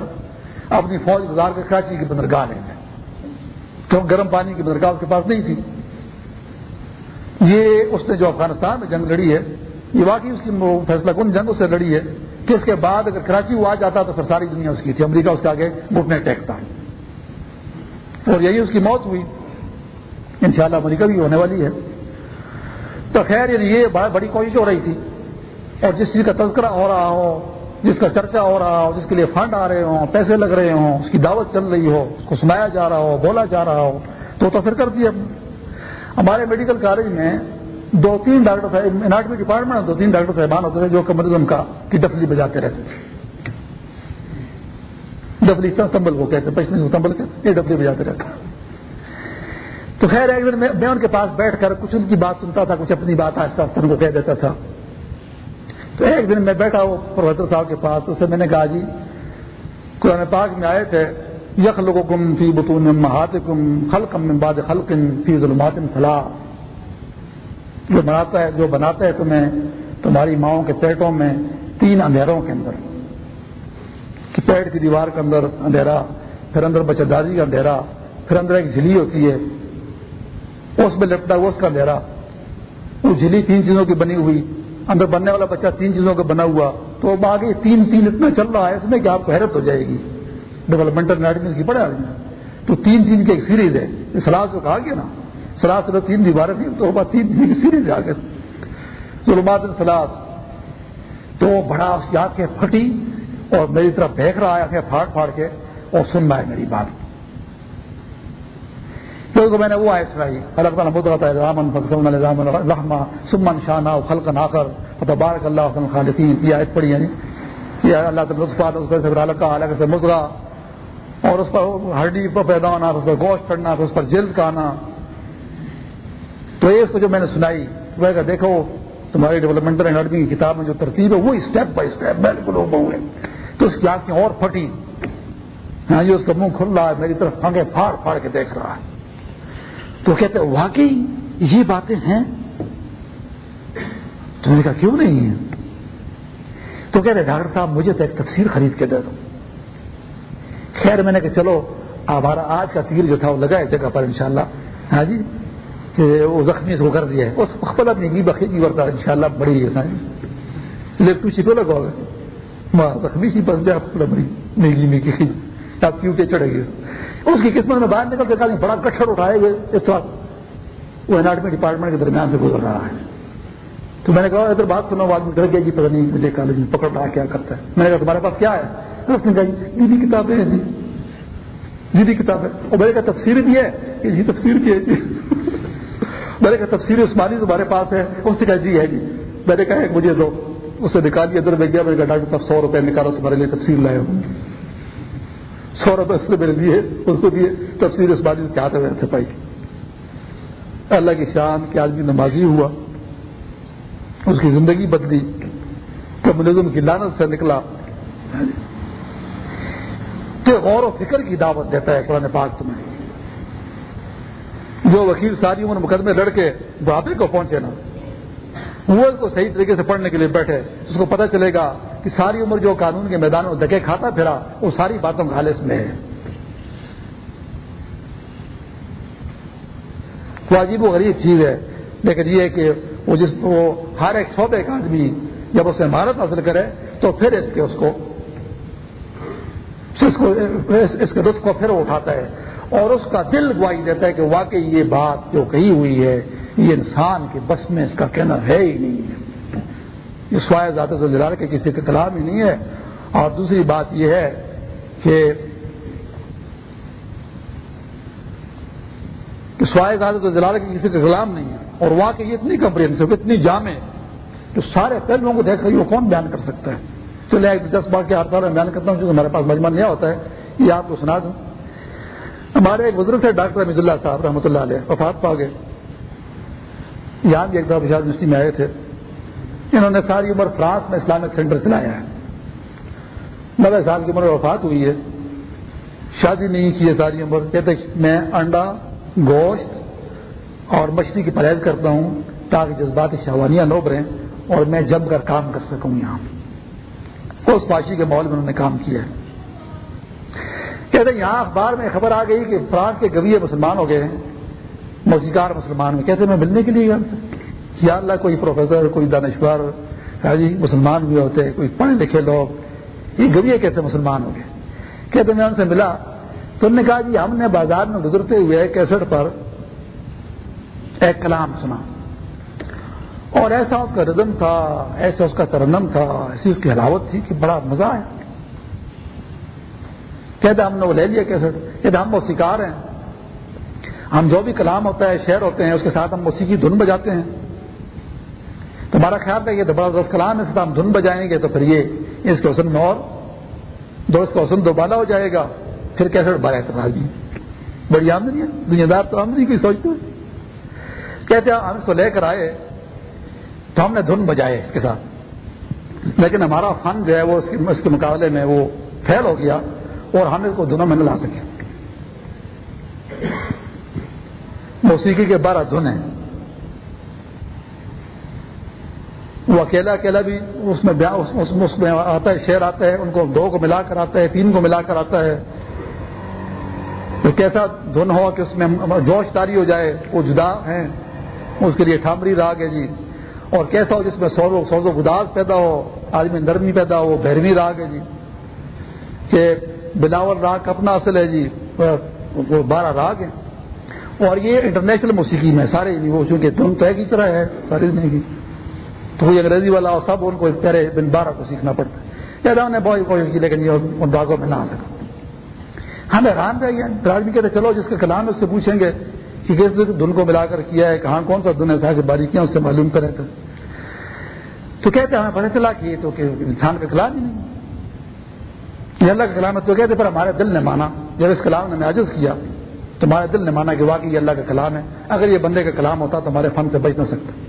اپنی فوج گزار کر کراچی کی بندرگاہ لیں۔ کیوں گرم پانی کی بندرگاہ اس کے پاس نہیں تھی۔ یہ اس نے جو افغانستان میں جنگ لڑی ہے، یہ واقعی اس کی فیصلہ کن جنگ سے لڑی ہے کہ اس کے بعد اگر کراچی وہ آ جاتا تو پھر ساری دنیا اس کی تھی، امریکہ اس کے آگے گھٹنے ٹیکتا اور یہی اس کی موت ہوئی۔ انشاءاللہ امریکہ بھی ہونے والی ہے۔ تو خیر یعنی یہ بڑی کوشش ہو رہی تھی۔ اور جس چیز کا تذکرہ ہو رہا ہو، جس کا چرچا ہو رہا ہو، جس کے لیے فنڈ آ رہے ہوں، پیسے لگ رہے ہوں، اس کی دعوت چل رہی ہو، اس کو سنایا جا رہا ہو، بولا جا رہا ہو، تو تصر کر دیا۔ ہمارے میڈیکل کالج میں دو تین ڈاکٹر صاحب، اناٹمی ڈپارٹمنٹ دو تین ڈاکٹر صاحبان ہوتے تھے جو کمرزم کا، کی ڈفلی بجاتے رہتے تھے۔ ڈفلی تمبل کو کہتے پچھلے تمبل کے یہ ڈفلی بجاتے رہتے تو خیر ایک دن میں ان کے پاس بیٹھ کر کچھ ان کی بات سنتا تھا، کچھ اپنی بات آہستہ آستہ ان کو کہہ دیتا تھا۔ تو ایک دن میں بیٹھا وہ پروفیسر صاحب کے پاس اسے میں نے کہا جی قرآن پاک میں آئے تھے یخ لوگوں کم فی بتون مہات کم خلقم باد خلقن فی ظلمات فلاح جو بناتا ہے، جو بناتا ہے تمہیں، تمہاری ماؤں کے پیٹوں میں تین اندھیروں کے اندر۔ کہ پیٹ کی دیوار کے اندر اندھیرا، پھر اندر بچہ داری کا اندھیرا، پھر اندر ایک جھلی ہوتی ہے۔ اس میں لپٹا ہوا اس کا اندھیرا۔ وہ جھلی تین چیزوں کی بنی ہوئی، اندر بننے والا بچہ تین چیزوں کا بنا ہوا۔ تو اب آگے تین تین اتنا چل رہا ہے، اس میں کہ آپ کو حیرت ہو جائے گی۔ ڈیولپمنٹل میڈیکل کی پڑھا تو تین چیز کی ایک سیریز ہے۔ سلاح کو کہا گیا نا۔ سلاح سے تین دیواریں تھیں، تو تین چیز کی سیریز ہے آگے۔ ظلمات سلاد تو بڑا اس کی آنکھیں پھٹی اور میری طرف پھینک رہا ہے آنکھیں پھاڑ پھاڑ کے اور سن رہا ہے میری بات۔ تو میں نے وہ آئے سنائی۔ اللہ تعالیٰ بدرت رامن فخصم الحمہ سمن شانہ خلق ناخر فتح بارک اللہ خالدین یہ آیت پڑھی یعنی کہ اللہ تعالیٰ لطفات اس پر سے کا الگ سے مضرا اور اس پر ہڈی پر پیدا ہونا، اس پر گوشت چڑھنا، اس پر جلد کا آنا۔ تو یہ اس کو جو میں نے سنائی وہ کہ دیکھو، تمہاری ڈیولپمنٹل انڈمی کی کتاب میں جو ترتیب ہے وہ اسٹیپ بائی اسٹیپ بالکل ہو بہو ہے تو اس کی اور پھٹی۔ ہاں جی اس کا منہ کھل رہا ہے، میری طرف پھنگے پھاڑ پھاڑ کے دیکھ رہا ہے۔ تو کہتے واقعی یہ باتیں ہیں؟ تو نے کہا، کیوں نہیں ہے تو کہتے ڈاکٹر صاحب مجھے تو ایک تفسیر خرید کے دے دو۔ خیر، میں نے کہا، چلو، ہمارا آج کا تیر جو تھا وہ لگا ہے جگہ پر انشاءاللہ۔ ہاں جی کہ وہ زخمی سے وہ کر دیا ہے۔ اس خبر اپنی بخی کی ورتا ان شاء اللہ بڑی ہے لیکن سی تو لگا ہوگا زخمی سی بس دیا بڑی میگی میگی تب کیوں چڑھے گی اس کی قسمت میں باہر نکل کے بڑا کٹھر اٹھائے ہوئے اس وقت وہ اناٹمی ڈپارٹمنٹ کے درمیان سے گزر رہا ہے۔ تو میں نے کہا، ادھر بات سنو آدمی ڈر گیا جی پتہ نہیں مجھے کالج میں پکڑ رہا کیا کرتا ہے۔ میں نے کہا، تمہارے پاس کیا ہے؟ اس نے کہا جی دیدی کتابیں ہیں جی۔ جیدی کتاب ہے اور میں نے کہا، تفسیر بھی ہے۔ کہ جی تفسیر کی ہے جی۔ میں نے کہا، تفسیر عثمانی تمہارے پاس ہے۔ اس نے کہا جی ہے جی۔ میں نے کہا مجھے دو۔ اس سے ادھر میں گیا، میں نے کہا، ڈاکٹر صاحب، سو روپئے نکالو تمہارے لیے تفسیر لائے ہوں۔ سو روپئے اس نے میرے لیے، اس کو دیے۔ تفسیر عثمانی سے ہاتھ میں پائی اللہ کی شان کے آدمی نمازی ہوا، اس کی زندگی بدلی، کمیونزم کی لانت سے نکلا۔ کہ غور و فکر کی دعوت دیتا ہے قرآن پاک تمہیں۔ جو وکیل ساری عمر مقدمے لڑ کے بڑھاپے کو پہنچے نا، وہ اس کو صحیح طریقے سے پڑھنے کے لیے بیٹھے، اس کو پتہ چلے گا کہ ساری عمر جو قانون کے میدانوں میں دکے کھاتا پھرا، وہ ساری باتوں خالص میں ہے۔ وہ عجیب و غریب چیز ہے۔ لیکن یہ کہ وہ جس وہ ہر ایک شعبے کا آدمی جب اسے مہارت حاصل کرے، تو پھر اس کے اس کو اس کے رس کو پھر وہ اٹھاتا ہے۔ اور اس کا دل گواہی دیتا ہے کہ واقعی یہ بات جو کہی ہوئی ہے، یہ انسان کے بس میں اس کا کہنا ہے ہی نہیں۔ ہے یہ سوائے ذات جلال کے کسی کا کلام ہی نہیں ہے۔ اور دوسری بات یہ ہے کہ سوائے ذات جلال کے کسی کا کلام نہیں ہے۔ اور واقعی اتنی کمپریہنسو اتنی جامع کہ سارے پہلوؤں کو دیکھ رہی وہ کون بیان کر سکتا ہے۔ چلے، ایک دلچسپ کے ہر طور میں بیان کرتا ہوں جو ہمارے پاس مجمع نہیں ہوتا ہے۔ یہ آپ کو سنا دوں۔ ہمارے ایک بزرگ تھے، ڈاکٹر حمید اللہ صاحب رحمۃ اللہ علیہ، وفات پا گئے۔ یہاں بھی ایک دفعہ یونیورسٹی میں آئے تھے۔ انہوں نے ساری عمر فرانس میں اسلامک سینٹر چلایا ہے۔ نبے سال کی عمر وفات ہوئی ہے۔ شادی نہیں کی ہے ساری عمر۔ کہتے میں انڈا، گوشت اور مچھلی کی پرہیز کرتا ہوں تاکہ جذباتی شہوانیاں نو اور میں جم کر کام کر سکوں یہاں۔ اس پاشی کے ماحول میں انہوں نے کام کیا ہے۔ کہتے یہاں اخبار میں خبر آ گئی کہ فرانس کے گویے مسلمان ہو گئے ہیں۔ موسیقار مسلمان میں کہتے میں ملنے کے لیے یا اللہ کوئی پروفیسر، کوئی دانشور ہاں جی مسلمان بھی ہوتے، کوئی پڑھے لکھے لوگ، یہ گویے کیسے مسلمان ہو گئے کہتے میں ان سے ملا تو انہوں نے کہا جی ہم نے بازار میں گزرتے ہوئے کیسٹ پر ایک کلام سنا۔ اور ایسا اس کا ردم تھا، ایسا اس کا ترنم تھا، ایسی اس کی حلاوت تھی کہ بڑا مزہ آیا۔ کہتے ہم نے وہ لے لیا کیسے کہتے ہم وہ شکار ہیں۔ ہم جو بھی کلام ہوتا ہے، شعر ہوتے ہیں، اس کے ساتھ ہم موسیقی دھن بجاتے ہیں۔ تمہارا خیال ہے یہ تو بڑا دوست کلام ہے اس ہم دھن بجائیں گے تو پھر یہ اس کے حسن میں اور دوست کا حسن دوبالا ہو جائے گا۔ پھر کیسے؟ بڑا اعتبار بھی بڑی آمدنی ہے۔ دنیا دار تو آمدنی کی سوچتے کہتے ہیں، ہم اس کو لے کر آئے تو ہم نے دھن بجائے اس کے ساتھ۔ لیکن ہمارا فن جو ہے وہ اس کے مقابلے میں وہ فیل ہو گیا اور ہم اس کو دھنوں میں نہ لا سکے۔ موسیقی کے بارہ دھن ہیں۔ وہ اکیلا اکیلا بھی اس میں اس میں آتا ہے شعر آتا ہے، ان کو دو کو ملا کر آتا ہے، تین کو ملا کر آتا ہے۔ تو کیسا دھن ہو کہ اس میں جوش تاری ہو جائے، وہ جدا ہے اس کے لیے ٹھامری راگ ہے جی۔ اور کیسا ہو جس میں سوزو سوزو گداز پیدا ہو آدمی نرمی پیدا ہو بھیروی راگ ہے جی۔ کہ بلاول راگ اپنا اصل ہے جی وہ بارہ راگ ہیں۔ اور یہ انٹرنیشنل موسیقی میں سارے وہ چونکہ تم طے کی طرح ہے ساری نہیں۔ کی تو کوئی انگریزی والا اور سب ان کو پہلے بن بارہ کو سیکھنا پڑتا ہے۔ یا نے بہت کوشش کی، لیکن یہ ان راگوں میں نہ آ سکا۔ ہم حیران رہ گئے۔ آدمی کہتے چلو جس کا کلام ہے اس سے پوچھیں گے کہ کس دن کو ملا کر کیا ہے، کہاں کون سا دن ہے کہ باریکیاں اس سے معلوم کرے تو۔ تو کہتے ہمیں پتہ چلا کہ تو کہ انسان کا کلام ہی نہیں۔ یہ اللہ کا کلام ہے تو کہتے پر ہمارے دل نے مانا۔ جب اس کلام نے عجز کیا تو ہمارے دل نے مانا کہ واقعی یہ اللہ کا کلام ہے۔ اگر یہ بندے کا کلام ہوتا تو ہمارے فن سے بچ نہ سکتا۔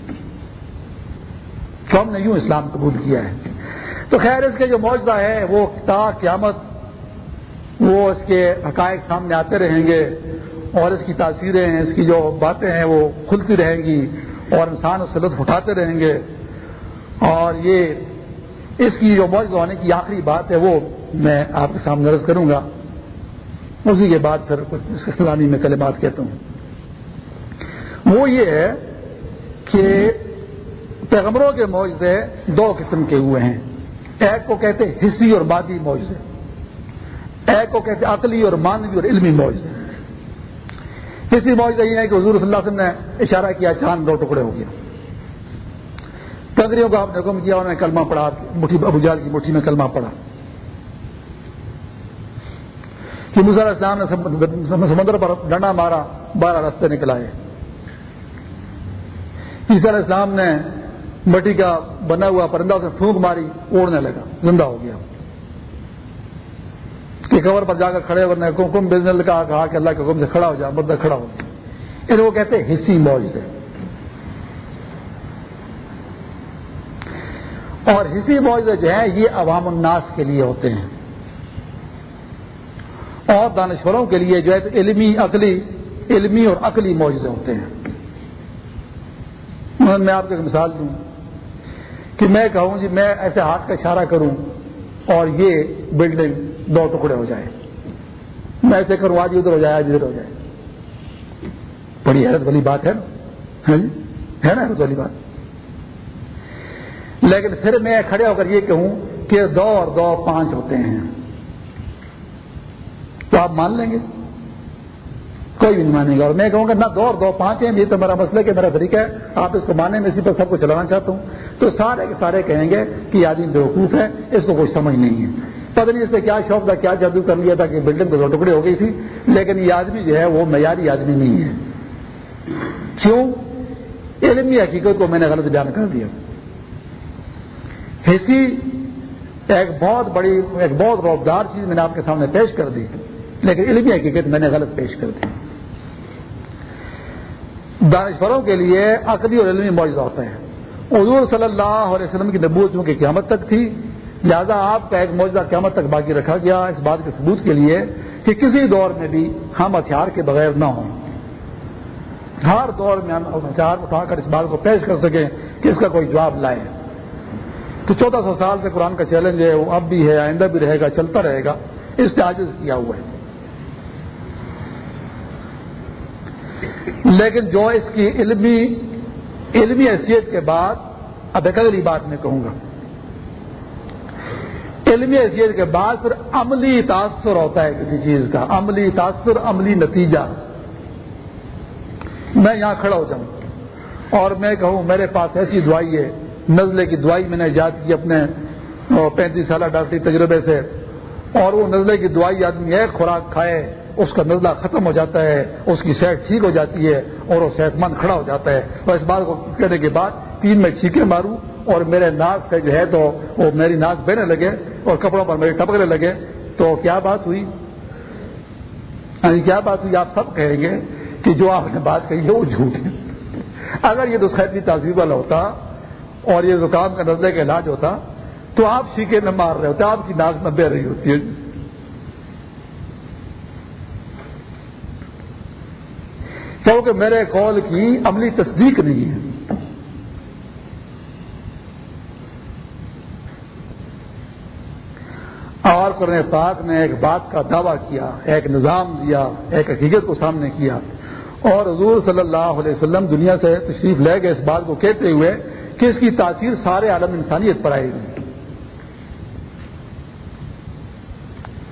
تو ہم نے یوں اسلام قبول کیا ہے۔ تو خیر، اس کے جو موجودہ ہے، وہ تا قیامت وہ اس کے حقائق سامنے آتے رہیں گے اور اس کی تاثیریں ہیں اس کی جو باتیں ہیں وہ کھلتی رہیں گی اور انسان اس سے لطف اٹھاتے رہیں گے۔ اور یہ اس کی جو موجود ہونے کی آخری بات ہے، وہ میں آپ کے سامنے عرض کروں گا۔ اسی کے بعد پھر اس اسلامی میں کل بات کہتا ہوں۔ وہ یہ ہے کہ پیغمبروں کے معاوضے دو قسم کے ہوئے ہیں۔ ایک کو کہتے حصی اور بادی معاوضے ایک کو کہتے عقلی اور مانوی اور علمی موج اسی موج یہ ہے کہ حضور صلی اللہ علیہ وسلم نے اشارہ کیا، چاند دو ٹکڑے ہو گیا کنگریوں کو آپ نے حکم کیا، انہوں نے کلمہ پڑھا، مٹھی، ابو جال کی مٹھی میں کلمہ پڑھا۔ کہ مزار اسلام نے سمندر پر ڈنڈا مارا، بارہ رستے نکل آئے علیہ اسلام نے مٹی کا بنا ہوا پرندہ سے پھونک ماری اوڑنے لگا، زندہ ہو گیا۔ کہ کور پر جا کر کھڑے ورنہ کم بزنس کا کہا کہ اللہ کے حکم سے کھڑا ہو جائے مدد کھڑا ہو جائے وہ کہتے ہیں حصی موج سے۔ اور حصی معاوضے جو ہیں، یہ عوام الناس کے لیے ہوتے ہیں۔ اور دانشوروں کے لیے جو ہے، علمی، عقلی، علمی اور عقلی معاوضے ہوتے ہیں۔ میں آپ کو ایک مثال دوں۔ کہ میں کہوں جی میں ایسے ہاتھ کا اشارہ کروں اور یہ بلڈنگ دو ٹکڑے ہو جائے۔ میں ایسے کروں آج ادھر ہو جائے، آج ادھر ہو جائے۔ بڑی حیرت والی بات ہے نا؟ جی؟ ہے نا حیرت والی بات؟ لیکن پھر میں کھڑے ہو کر یہ کہوں کہ دو اور دو پانچ ہوتے ہیں۔ تو آپ مان لیں گے؟ کوئی بھی نہیں مانے گا۔ اور میں کہوں گا نہ دو اور دو، پانچ ہیں، یہ تو میرا مسئلہ کہ میرا طریقہ ہے۔ آپ اس کو ماننے میں اسی پر سب کو چلانا چاہتا ہوں۔ تو سارے کے سارے کہیں گے کہ یہ آدمی بیوقوف ہے، اس کو کوئی سمجھ نہیں ہے۔ پتہ نہیں اس سے کیا شوق تھا، کیا جادو کر لیا تھا کہ بلڈنگ دو ٹکڑے ہو گئی تھی۔ لیکن یہ آدمی جو ہے، وہ معیاری آدمی نہیں ہے۔ کیوں؟ علمی حقیقت کو میں نے غلط بیان کر دیا۔ حصی ایک بہت بڑی، ایک بہت روبدار چیز میں نے آپ کے سامنے پیش کر دی۔ لیکن علمی حقیقت میں نے غلط پیش کر دی۔ دانشوروں کے لیے عقلی اور علمی معجزہ ہوتا ہے حضور صلی اللہ علیہ وسلم کی نبوت چونکہ قیامت تک تھی، لہذا آپ کا ایک معجزہ قیامت تک باقی رکھا گیا۔ اس بات کے ثبوت کے لیے کہ کسی دور میں بھی ہم ہتھیار کے بغیر نہ ہوں۔ ہر دور میں ہم ہتھیار اٹھا کر اس بات کو پیش کر سکیں کہ اس کا کوئی جواب لائے تو چودہ سو سال سے قرآن کا چیلنج ہے، وہ اب بھی ہے، آئندہ بھی رہے گا، چلتا رہے گا۔ اس نے آج کیا ہوا ہے۔ لیکن جو اس کی علمی علمی حیثیت کے بعد، اب ایک اگلی بات میں کہوں گا۔ علمی حیثیت کے بعد پھر عملی تاثر ہوتا ہے کسی چیز کا۔ عملی تاثر، عملی نتیجہ۔ میں یہاں کھڑا ہو جاؤں۔ اور میں کہوں، میرے پاس ایسی دوائی ہے، نزلے کی دوائی میں نے ایجاد کی اپنے پینتیس سالہ ڈاکٹری تجربے سے، اور وہ نزلے کی دوائی آدمی ایک خوراک کھائے۔ اس کا نزلہ ختم ہو جاتا ہے، اس کی صحت ٹھیک ہو جاتی ہے اور وہ صحت مند کھڑا ہو جاتا ہے۔ اور اس بات کو کہنے کے بعد تین میں چھینکے ماروں اور میرے ناک سے جو ہے تو وہ میری ناک بہنے لگے اور کپڑوں پر میرے ٹپکنے لگے۔ تو کیا بات ہوئی؟ یعنی کیا بات ہوئی؟ آپ سب کہیں گے کہ جو آپ نے بات کہی ہے وہ جھوٹ ہے۔ اگر یہ دسخیتی تہذیب والا ہوتا اور یہ زکام کا نزلے کا علاج ہوتا تو آپ سیکھے نہ مار رہے ہوتے، آپ کی ناک نہ بہ رہی ہوتی۔ ہے کیونکہ میرے قول کی عملی تصدیق نہیں ہے۔ اور قرآن پاک نے ایک بات کا دعویٰ کیا، ایک نظام دیا، ایک حقیقت کو سامنے کیا۔ اور حضور صلی اللہ علیہ وسلم دنیا سے تشریف لے گئے اس بات کو کہتے ہوئے کہ اس کی تاثیر سارے عالم انسانیت پر آئے گی۔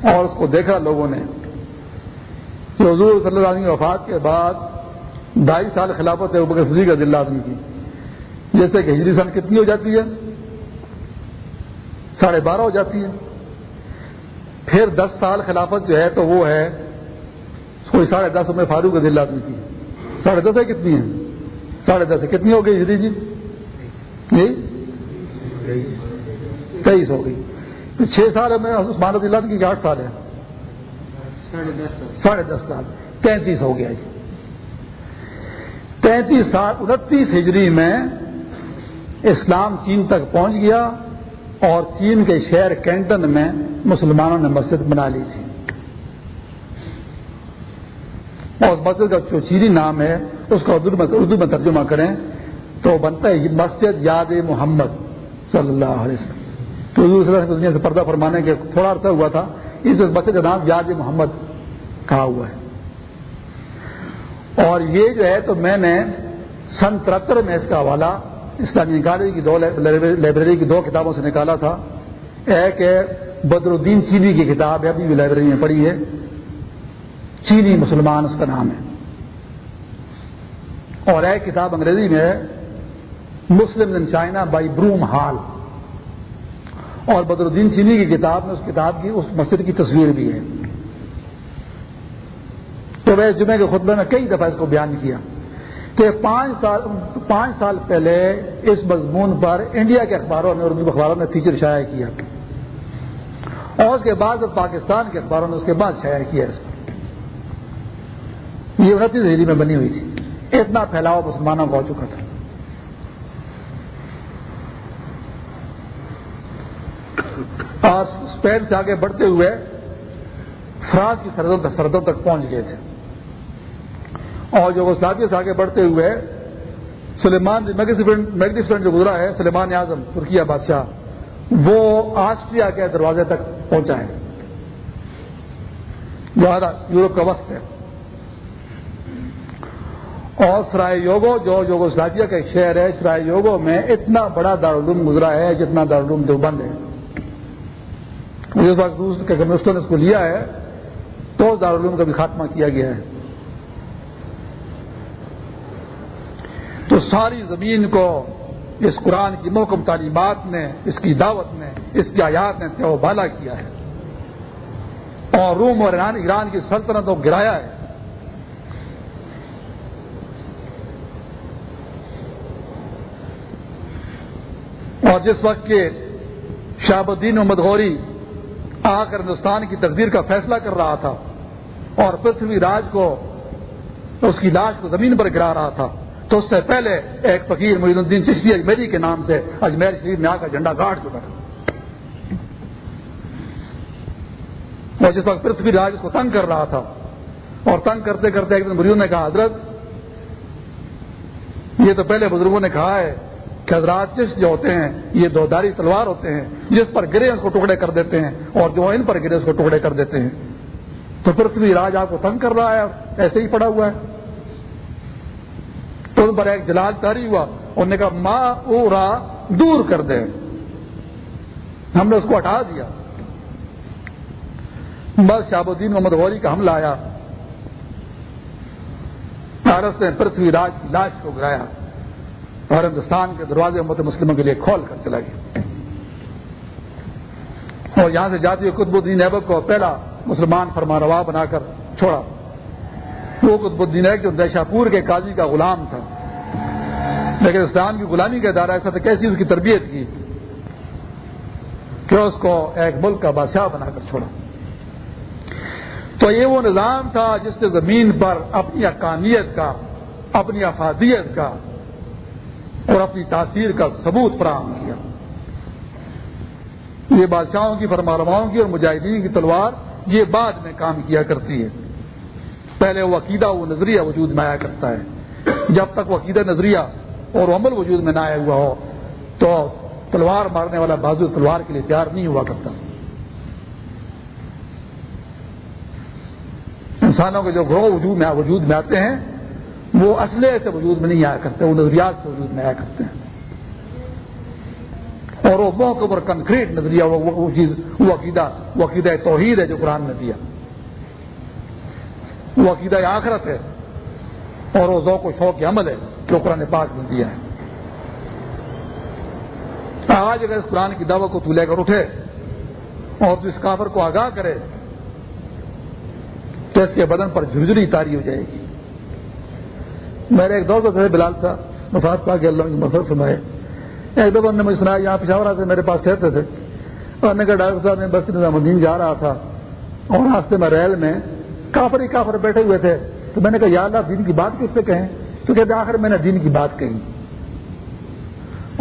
اور اس کو دیکھا لوگوں نے کہ حضور صلی اللہ علیہ وفات کے بعد ڈھائی سال خلافت ہے بکر صدیق کا دل آدمی کی۔ جیسے کہ ہجری سال کتنی ہو جاتی ہے؟ ساڑھے بارہ ہو جاتی ہے۔ پھر دس سال خلافت جو ہے تو وہ ہے کوئی ساڑھے دس میں فاروق دل آدمی کی۔ ساڑھے دس ہے کتنی ہے؟ ساڑھے دس ہے۔ کتنی ہو گئی ہجری جی؟ تیئیس ہو گئی۔ چھ سال میں عثمان رضی اللہ کی آٹھ سال ہے؟ ساڑھے دس سال۔ تینتیس ہو گیا جی۔ تینتیس سال، انتیس ہجری میں اسلام چین تک پہنچ گیا اور چین کے شہر کینٹن میں مسلمانوں نے مسجد بنا لی تھی۔ اور اس مسجد کا جو چینی نام ہے، اس کا اردو میں ترجمہ کریں تو بنتا ہے مسجد یاد محمد صلی اللہ علیہ وسلم۔ تو دوسرے دنیا سے پردہ فرمانے کے تھوڑا عرصہ ہوا تھا، اس مسجد کا نام یاد محمد کہا ہوا ہے۔ اور یہ جو ہے تو میں نے سن ترہتر میں اس کا حوالہ اسلامی کالج کی دو لائبریری کی دو کتابوں سے نکالا تھا۔ ایک ہے بدر الدین چینی کی کتاب ہے، ابھی بھی لائبریری میں پڑھی ہے۔ چینی مسلمان اس کا نام ہے۔ اور ایک کتاب انگریزی میں ہے، Muslim in China by Broomhall. اور بدر الدین چینی کی کتاب میں اس کتاب کی اس مسجد کی تصویر بھی ہے۔ تو وہ جمعے کے خطبے میں کئی دفعہ اس کو بیان کیا کہ پانچ سال پانچ سال پہلے اس مضمون پر انڈیا کے اخباروں نے اردو اخباروں نے فیچر شائع کیا۔ اور اس کے بعد پاکستان کے اخباروں نے اس کے بعد شائع کیا۔ اس یہ انتیس ہجری میں بنی ہوئی تھی۔ اتنا پھیلاؤ مسلمانوں کو ہو چکا تھا۔ اور اسپین سے آگے بڑھتے ہوئے فرانس کی سرحدوں تک سرحدوں تک پہنچ گئے تھے۔ اور جو وہ ساتھی سے آگے بڑھتے ہوئے سلیمان میگنیفسنٹ جو گزرا ہے، سلیمان اعظم، ترکیہ بادشاہ، وہ آسٹریا کے دروازے تک پہنچا ہے۔ جو یورپ کا وسط ہے۔ اور سرائے یوگو، جو یوگوسلاویا کا شہر ہے، سرائے یوگو میں اتنا بڑا دارالعلوم گزرا ہے جتنا دارالعلوم دیوبند ہے۔ روس کے کمیونسٹوں نے اس کو لیا ہے، تو دارالعلوم کا بھی خاتمہ کیا گیا ہے۔ تو ساری زمین کو اس قرآن کی محکم تعلیمات نے، اس کی دعوت نے، اس کی آیات نے تو بالا کیا ہے۔ اور روم اور ایران ایران کی سلطنت کو گرایا ہے۔ اور جس وقت کے شہاب الدین محمد غوری آ کر ہندوستان کی تقدیر کا فیصلہ کر رہا تھا اور پرتھوی راج کو، اس کی لاش کو زمین پر گرا رہا تھا تو اس سے پہلے ایک فقیر محیط الدین چشتی اجمیری کے نام سے اجمیر شریف میں آ کر جھنڈا گاڑ چکا تھا۔ اور جس وقت پرتھوی راج اس کو تنگ کر رہا تھا، اور تنگ کرتے کرتے ایک دن مریض نے کہا، حضرت، یہ تو پہلے بزرگوں نے کہا ہے کہ حضرات چش جو ہوتے ہیں، یہ دو داری تلوار ہوتے ہیں، جس پر گرے اس کو ٹکڑے کر دیتے ہیں، اور جو ان پر گرے اس کو ٹکڑے کر دیتے ہیں۔ تو پرتھوی راج آپ کو تنگ کر رہا ہے، ایسے ہی پڑا ہوا ہے۔ تو ان پر ایک جلال تاری ہوا۔ انہوں نے کہا ماں اورا دور کر دیں۔ ہم نے اس کو ہٹا دیا۔ بس شاب الدین محمد غوری کا حملہ آیا۔ پارس نے پرتھوی راج کی لاش کو گرایا۔ اور ہندوستان کے دروازے مت مسلموں کے لیے کھول کر چلا گیا۔ اور یہاں سے جاتی قطب الدین ایبک کو پہلا مسلمان فرما روا بنا کر چھوڑا۔ وہ قطب الدین ہے جو دیشا پور کے قاضی کا غلام تھا۔ لیکن اسلام کی غلامی کا ادارہ ایسا تھا کیسی اس کی تربیت کی۔ کہ اس کو ایک ملک کا بادشاہ بنا کر چھوڑا۔ تو یہ وہ نظام تھا جس نے زمین پر اپنی اقانیت کا، اپنی افادیت کا اور اپنی تاثیر کا ثبوت فراہم کیا۔ یہ بادشاہوں کی فرمارواؤں کی اور مجاہدین کی تلوار یہ بعد میں کام کیا کرتی ہے۔ پہلے وہ عقیدہ وہ نظریہ وجود میں آیا کرتا ہے۔ جب تک وہ عقیدہ نظریہ اور عمل وجود میں نہ آیا ہوا ہو، تو تلوار مارنے والا بازو تلوار کے لیے تیار نہیں ہوا کرتا۔ انسانوں کے جو گروہ وجود میں وجود میں آتے ہیں، وہ اسلحے سے وجود میں نہیں آیا کرتے، وہ نظریات سے وجود میں آیا کرتے ہیں۔ اور وہ موقع پر کنکریٹ نظریہ وہ چیز وہ عقیدہ وہ عقیدہ توحید ہے جو قرآن نے دیا۔ وہ عقیدہ آخرت ہے۔ اور وہ ذوق و شوق عمل ہے جو قرآن پاک نے دیا ہے۔ آج اگر اس قرآن کی دعوت کو تو لے کر اٹھے اور تو اس کافر کو آگاہ کرے، تو اس کے بدن پر جھرجری تاری ہو جائے گی۔ میرے ایک دوست تھے بلال تھا، مفاد پا کے اللہ کی مفاد سنائے ایک دو نے مجھے سنا یہاں پشاورہ سے میرے پاس ٹھہرتے تھے۔ اور نے کہا، ڈاکٹر صاحب نے بس نظام الدین جا رہا تھا اور راستے میں ریل میں کافر ہی کافر بیٹھے ہوئے تھے۔ تو میں نے کہا یا اللہ دین کی بات کس سے کہیں؟ تو کہتے آخر میں نے دین کی بات کہی۔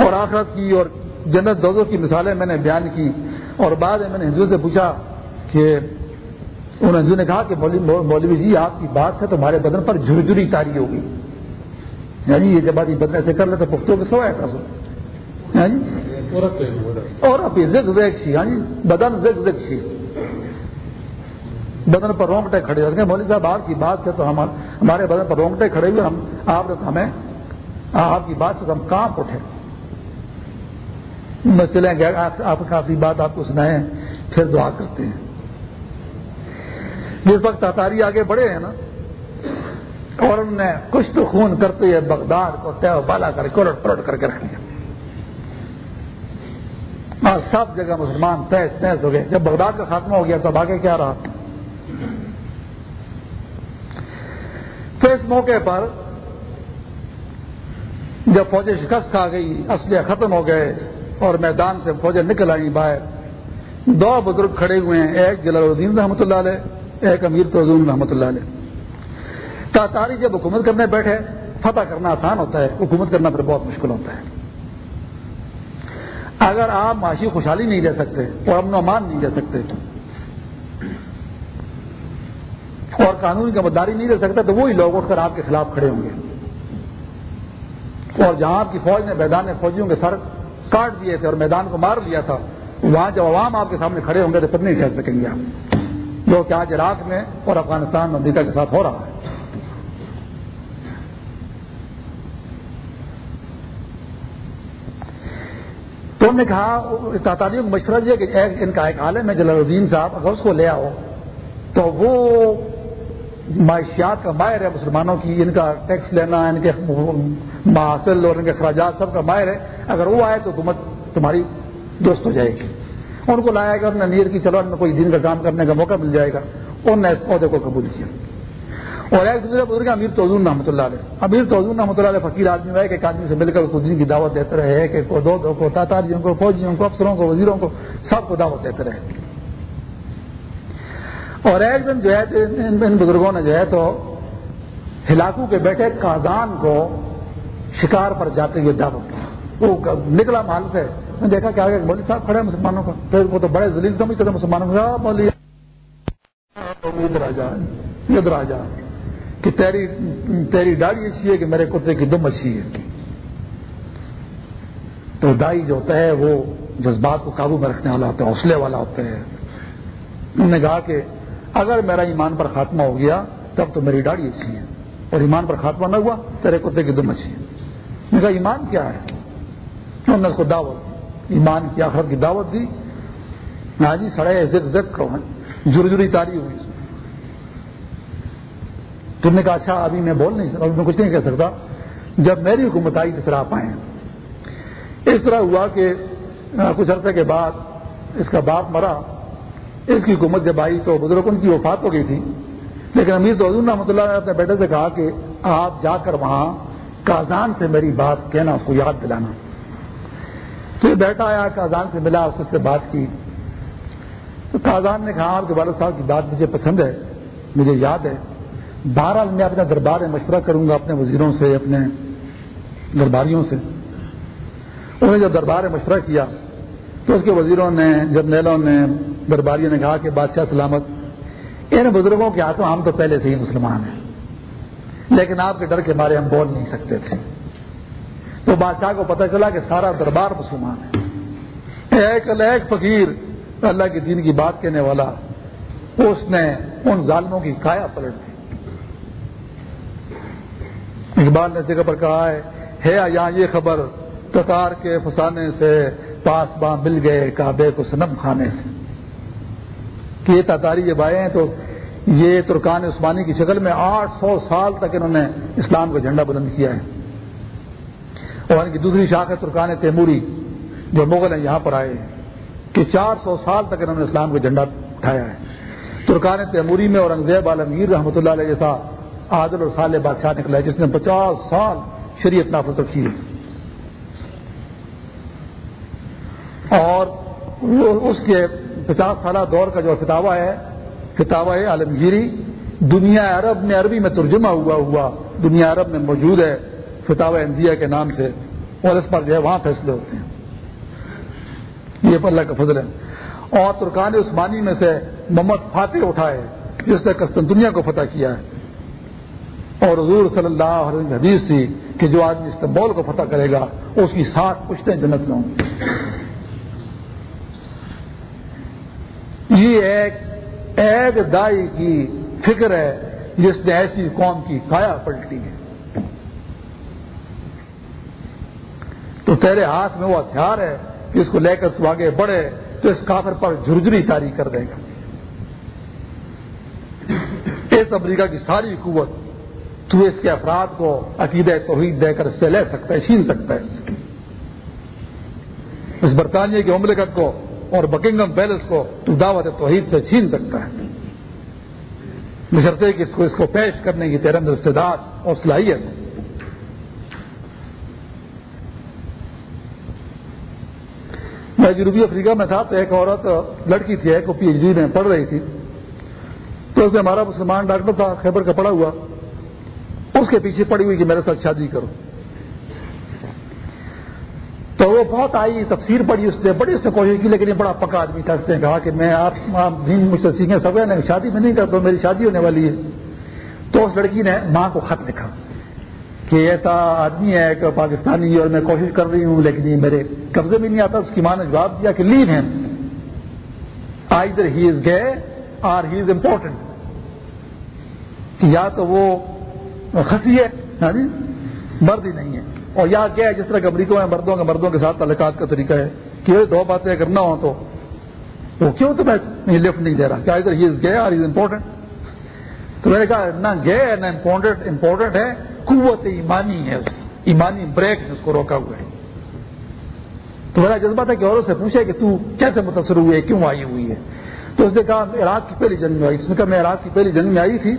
اور آخرت کی اور جنت دوزوں کی مثالیں میں نے بیان کی۔ اور بعد میں نے ہندو سے پوچھا کہ انہوں نے کہا کہ مولوی جی آپ کی بات سے تمہارے بدن پر جھرجری تاری ہوگی۔ یعنی یہ جب آدمی بدن سے کر لیتے پختوں کے سوائے تھا سو۔ اور ہاں جی بدن زگ زگ سی۔ بدن پر رونگٹے کھڑے ہوتے ہیں مولوی صاحب، آپ کی بات سے تو ہم ہمارے بدن پر رونگٹے کھڑے ہوئے ہم آپ نے ہمیں آپ کی بات سے ہم کہاں اٹھے۔ میں چلیں گے۔ آپ کافی بات آپ کو سنائے پھر دعا کرتے ہیں۔ جس وقت تاتاری آگے بڑھے ہیں نا، اور انہوں نے کچھ تو خون کرتے ہوئے بغداد کو طے بالا کر کے پلٹ کر کے رکھ لیا۔ اور سب جگہ مسلمان تیس تیس ہو گئے۔ جب بغداد کا خاتمہ ہو گیا تو آگے کیا رہا؟ تو اس موقع پر جب فوجیں شکست کھا گئی اسلحہ ختم ہو گئے اور میدان سے فوجیں نکل آئی باہر۔ دو بزرگ کھڑے ہوئے ہیں، ایک جلال الدین رحمۃ اللہ علیہ، ایک امیر تو رحمۃ اللہ علیہ۔ تاتاری جب حکومت کرنے بیٹھے، فتح کرنا آسان ہوتا ہے، حکومت کرنا پھر بہت مشکل ہوتا ہے۔ اگر آپ معاشی خوشحالی نہیں دے سکتے اور امن و امان نہیں دے سکتے اور قانون کا مداری نہیں دے سکتے تو وہی لوگ اٹھ کر آپ کے خلاف کھڑے ہوں گے۔ اور جہاں آپ کی فوج نے میدان میں فوجیوں کے سر کاٹ دیے تھے اور میدان کو مار لیا تھا، وہاں جب عوام آپ کے سامنے کھڑے ہوں گے تو پھر نہیں ٹھہر سکیں گے آپ۔ جو کہ آج عراق میں اور افغانستان میں امریکہ کے ساتھ ہو رہا ہے۔ تو انہوں نے کہا تعلیم کو مشورہ دیا کہ ان کا ایک عالم ہے جلال الدین صاحب، اگر اس کو لے آؤ، تو وہ معاشیات کا ماہر ہے، مسلمانوں کی ان کا ٹیکس لینا، ان کے محاصل اور ان کے اخراجات سب کا ماہر ہے۔ اگر وہ آئے تو حکومت تمہاری دوست ہو جائے گی۔ ان کو لایا گا انہوں نے نیر کی، چلو، ان کوئی دن کا کام کرنے کا موقع مل جائے گا۔ انہوں نے اس عہدے کو قبول کیا۔ اور ایک دوسرے بزرگ امیر توزون رحمۃ اللہ علیہ۔ امیر توزون رحمۃ اللہ علیہ فقیر آدمی ہے کہ ایک آدمی سے مل کر اس کو دین کی دعوت دیتے رہے، کہ کو دو دو کو تاتاریوں کو، فوجیوں کو، افسروں کو، وزیروں کو، سب کو دعوت دیتے رہے۔ اور ایک دن جو ہے ان بزرگوں نے جو ہے تو ہلاکو کے بیٹے کازان کو شکار پر جاتے ہوئے دعوت وہ نکلا محل سے۔ میں دیکھا کہ آگے مولوی صاحب کھڑے مسلمانوں کا پھر وہ تو بڑے زلیل سمجھتے تھے مسلمانوں کا مولوی۔ ادھر آ جا۔ ادھر آ جا۔ کہ تیری تیری ڈاڑی اچھی ہے کہ میرے کتے کی دم اچھی ہے۔ تو دائی جو ہوتا ہے وہ جذبات کو قابو میں رکھنے والا ہوتا ہے، حوصلے والا ہوتا ہے۔ انہوں نے کہا کہ اگر میرا ایمان پر خاتمہ ہو گیا، تب تو میری ڈاڑی اچھی ہے۔ اور ایمان پر خاتمہ نہ ہوا، تیرے کتے کی دم اچھی ہے۔ نے کہا، ایمان کیا ہے؟ انہوں نے اس کو دعوت ایمان کی آخرت کی دعوت دی۔ ہاں جی سڑے زد زد کرو۔ جر جری تاری ہوئی تم نے کہا اچھا ابھی میں بول نہیں سکتا میں کچھ نہیں کہہ سکتا۔ جب میری حکومت آئی تو پھر آپ آئے اس طرح ہوا کہ کچھ عرصے کے بعد اس کا باپ مرا۔ اس کی حکومت جب آئی تو بزرگ ان کی وفات ہو گئی تھی۔ لیکن امیر تو رحمۃ اللہ نے اپنے بیٹے سے کہا کہ آپ جا کر وہاں کازان سے میری بات کہنا، اس کو یاد دلانا۔ تو یہ بیٹا آیا، کازان سے ملا، اس سے بات کی۔ تو کازان نے کہا، آپ کے والد صاحب کی بات مجھے پسند ہے، مجھے یاد ہے۔ بارہ میں اپنے دربار میں مشورہ کروں گا اپنے وزیروں سے، اپنے درباریوں سے۔ انہوں نے جب دربار میں مشورہ کیا تو اس کے وزیروں نے، جرنیلوں نے درباریوں نے کہا کہ بادشاہ سلامت، ان بزرگوں کے ہاتھوں ہم تو پہلے سے ہی مسلمان ہیں، لیکن آپ کے ڈر کے بارے ہم بول نہیں سکتے تھے۔ تو بادشاہ کو پتہ چلا کہ سارا دربار مسلمان ہے۔ ایک ایک فقیر اللہ کے دین کی بات کہنے والا، اس نے ان ظالموں کی کایا پلٹ دی۔ اقبال نے جگہ پر کہا ہے ہے یہاں یہ خبر؟ تتار کے فسانے سے پاس باں مل گئے کعبے کو سنم کھانے سے۔ کہ یہ تاتاری یہ بائے ہیں تو یہ ترکان عثمانی کی شکل میں آٹھ سو سال تک انہوں نے اسلام کا جھنڈا بلند کیا ہے۔ اور ان کی دوسری شاخ ہے ترکان تیموری، جو مغل ہیں یہاں پر آئے ہیں، کہ چار سو سال تک انہوں نے اسلام کا جھنڈا اٹھایا ہے۔ ترکان تیموری میں اورنگزیب عالمگیر رحمۃ اللہ علیہ جیسا عادل اور سال بادشاہ نکلا ہے، جس نے پچاس سال شریعت نافذ رکھی ہے۔ اور اس کے پچاس سالہ دور کا جو فتوا ہے فتوا ہے عالمگیری، دنیا عرب میں عربی میں ترجمہ ہوا ہوا، دنیا عرب میں موجود ہے فتوا اندیا کے نام سے، اور اس پر جو ہے وہاں فیصلے ہوتے ہیں۔ یہ اللہ کا فضل ہے۔ اور ترکان عثمانی میں سے محمد فاتح اٹھائے، جس نے کستن دنیا کو فتح کیا ہے۔ اور حضور صلی اللہ علیہ وسلم حدیث تھی کہ جو آدمی استنبول کو فتح کرے گا، اس کی سات پشتیں جنت میں ہوں گی۔ یہ ایک ایک دائی کی فکر ہے، جس نے ایسی قوم کی کایا پلٹی ہے۔ تو تیرے ہاتھ میں وہ ہتھیار ہے کہ اس کو لے کر تو آگے بڑھے، تو اس کافر پر جھرجری تاری کر دے گا۔ اس امریکہ کی ساری قوت تو اس کے افراد کو عقیدہ توحید دے کر اس سے لے سکتا ہے، چھین سکتا ہے۔ اس برطانیہ کی مملکت کو اور بکنگم پیلس کو تو دعوت توحید سے چھین سکتا ہے۔ کہ اس کو اس کو پیش کرنے کی تیرند استداد اور صلاحیت میں جی جنوبی افریقہ میں تھا تو ایک عورت، لڑکی تھی، ایک پی ایچ ڈی میں پڑھ رہی تھی۔ تو اس میں ہمارا مسلمان ڈاکٹر تھا، خیبر کا پڑا ہوا۔ اس کے پیچھے پڑی ہوئی کہ میرے ساتھ شادی کرو۔ تو وہ بہت آئی تفسیر پڑی اس نے، بڑی اس نے کوشش کی، لیکن یہ بڑا پکا آدمی تھا۔ اس نے کہا کہ میں آپ مجھ سے سیکھیں۔ سب نے شادی میں نہیں کرتا میری شادی ہونے والی ہے۔ تو اس لڑکی نے ماں کو خط لکھا کہ ایسا آدمی ہے ایک پاکستانی اور میں کوشش کر رہی ہوں، لیکن یہ میرے قبضے میں نہیں آتا۔ اس کی ماں نے جواب دیا کہ لیو ہے آئی در ہی از گئے آر ہی از امپورٹنٹ یا تو وہ خسی ہے مرد ہی نہیں ہے۔ اور یا کیا ہے، جس طرح کے امریکوں میں مردوں کے مردوں کے ساتھ تعلقات کا طریقہ ہے کہ دو باتیں کرنا ہو تو وہ کیوں تو میں لفٹ نہیں دے رہا؟ کیا ادھر ہی از گئے از امپورٹنٹ تو میں نے کہا، نہ گئے نہ امپورٹنٹ امپورٹنٹ ہے، قوت ایمانی ہے ایمانی بریک جس کو روکا ہوا ہے۔ تو میرا جذبہ تھا کہ عورت سے پوچھے کہ تو کیسے متاثر ہوئی ہے، کیوں آئی ہوئی ہے؟ تو اس نے کہا، عراق کی پہلی جنگ میں آئی۔ اس نے کہا، میں عراق کی پہلی جنگ میں آئی تھی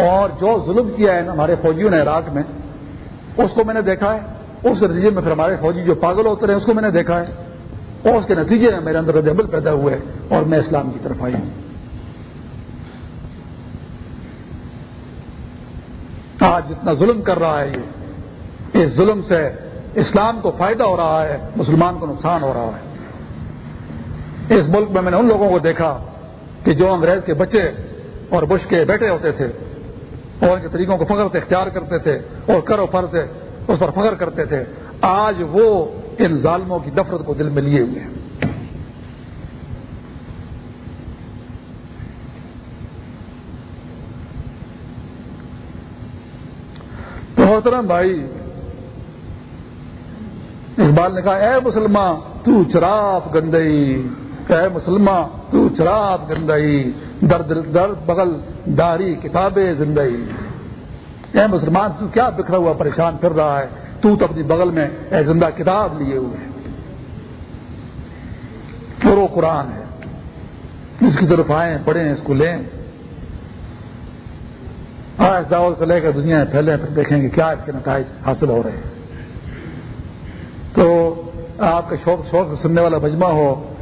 اور جو ظلم کیا ہے ہمارے فوجیوں نے عراق میں اس کو میں نے دیکھا ہے۔ اس نتیجے میں پھر ہمارے فوجی جو پاگل ہوتے رہے اس کو میں نے دیکھا ہے۔ اور اس کے نتیجے میں میرے اندر عمل پیدا ہوئے اور میں اسلام کی طرف آئی ہوں۔ آج جتنا ظلم کر رہا ہے یہ، اس ظلم سے اسلام کو فائدہ ہو رہا ہے، مسلمان کو نقصان ہو رہا ہے۔ اس ملک میں میں نے ان لوگوں کو دیکھا کہ جو انگریز کے بچے اور بش کے بیٹے ہوتے تھے اور ان کے طریقوں کو فخر سے اختیار کرتے تھے اور کرو فر سے اس پر فخر کرتے تھے، آج وہ ان ظالموں کی دفرت کو دل میں لیے ہوئے ہیں۔ محترم بھائی، اقبال نے کہا، اے مسلمان تو چراپ گندئی، اے مسلمان تو چراپ گندئی۔ درد درد، بغل داری کتابیں، زندگی۔ اے مسلمان، تو کیا بکھرا ہوا پریشان کر رہا ہے؟ تو تو اپنی بغل میں اے زندہ کتاب لیے ہوئے پورو قرآن ہے۔ اس کی طرف آئیں، پڑھیں، اس کو لیں۔ آج دعوت کو لے کر دنیا میں پھیلے پھر دیکھیں گے کیا اس کے نتائج حاصل ہو رہے ہیں۔ تو آپ کا شوق شوق سے سننے والا مجمع ہو،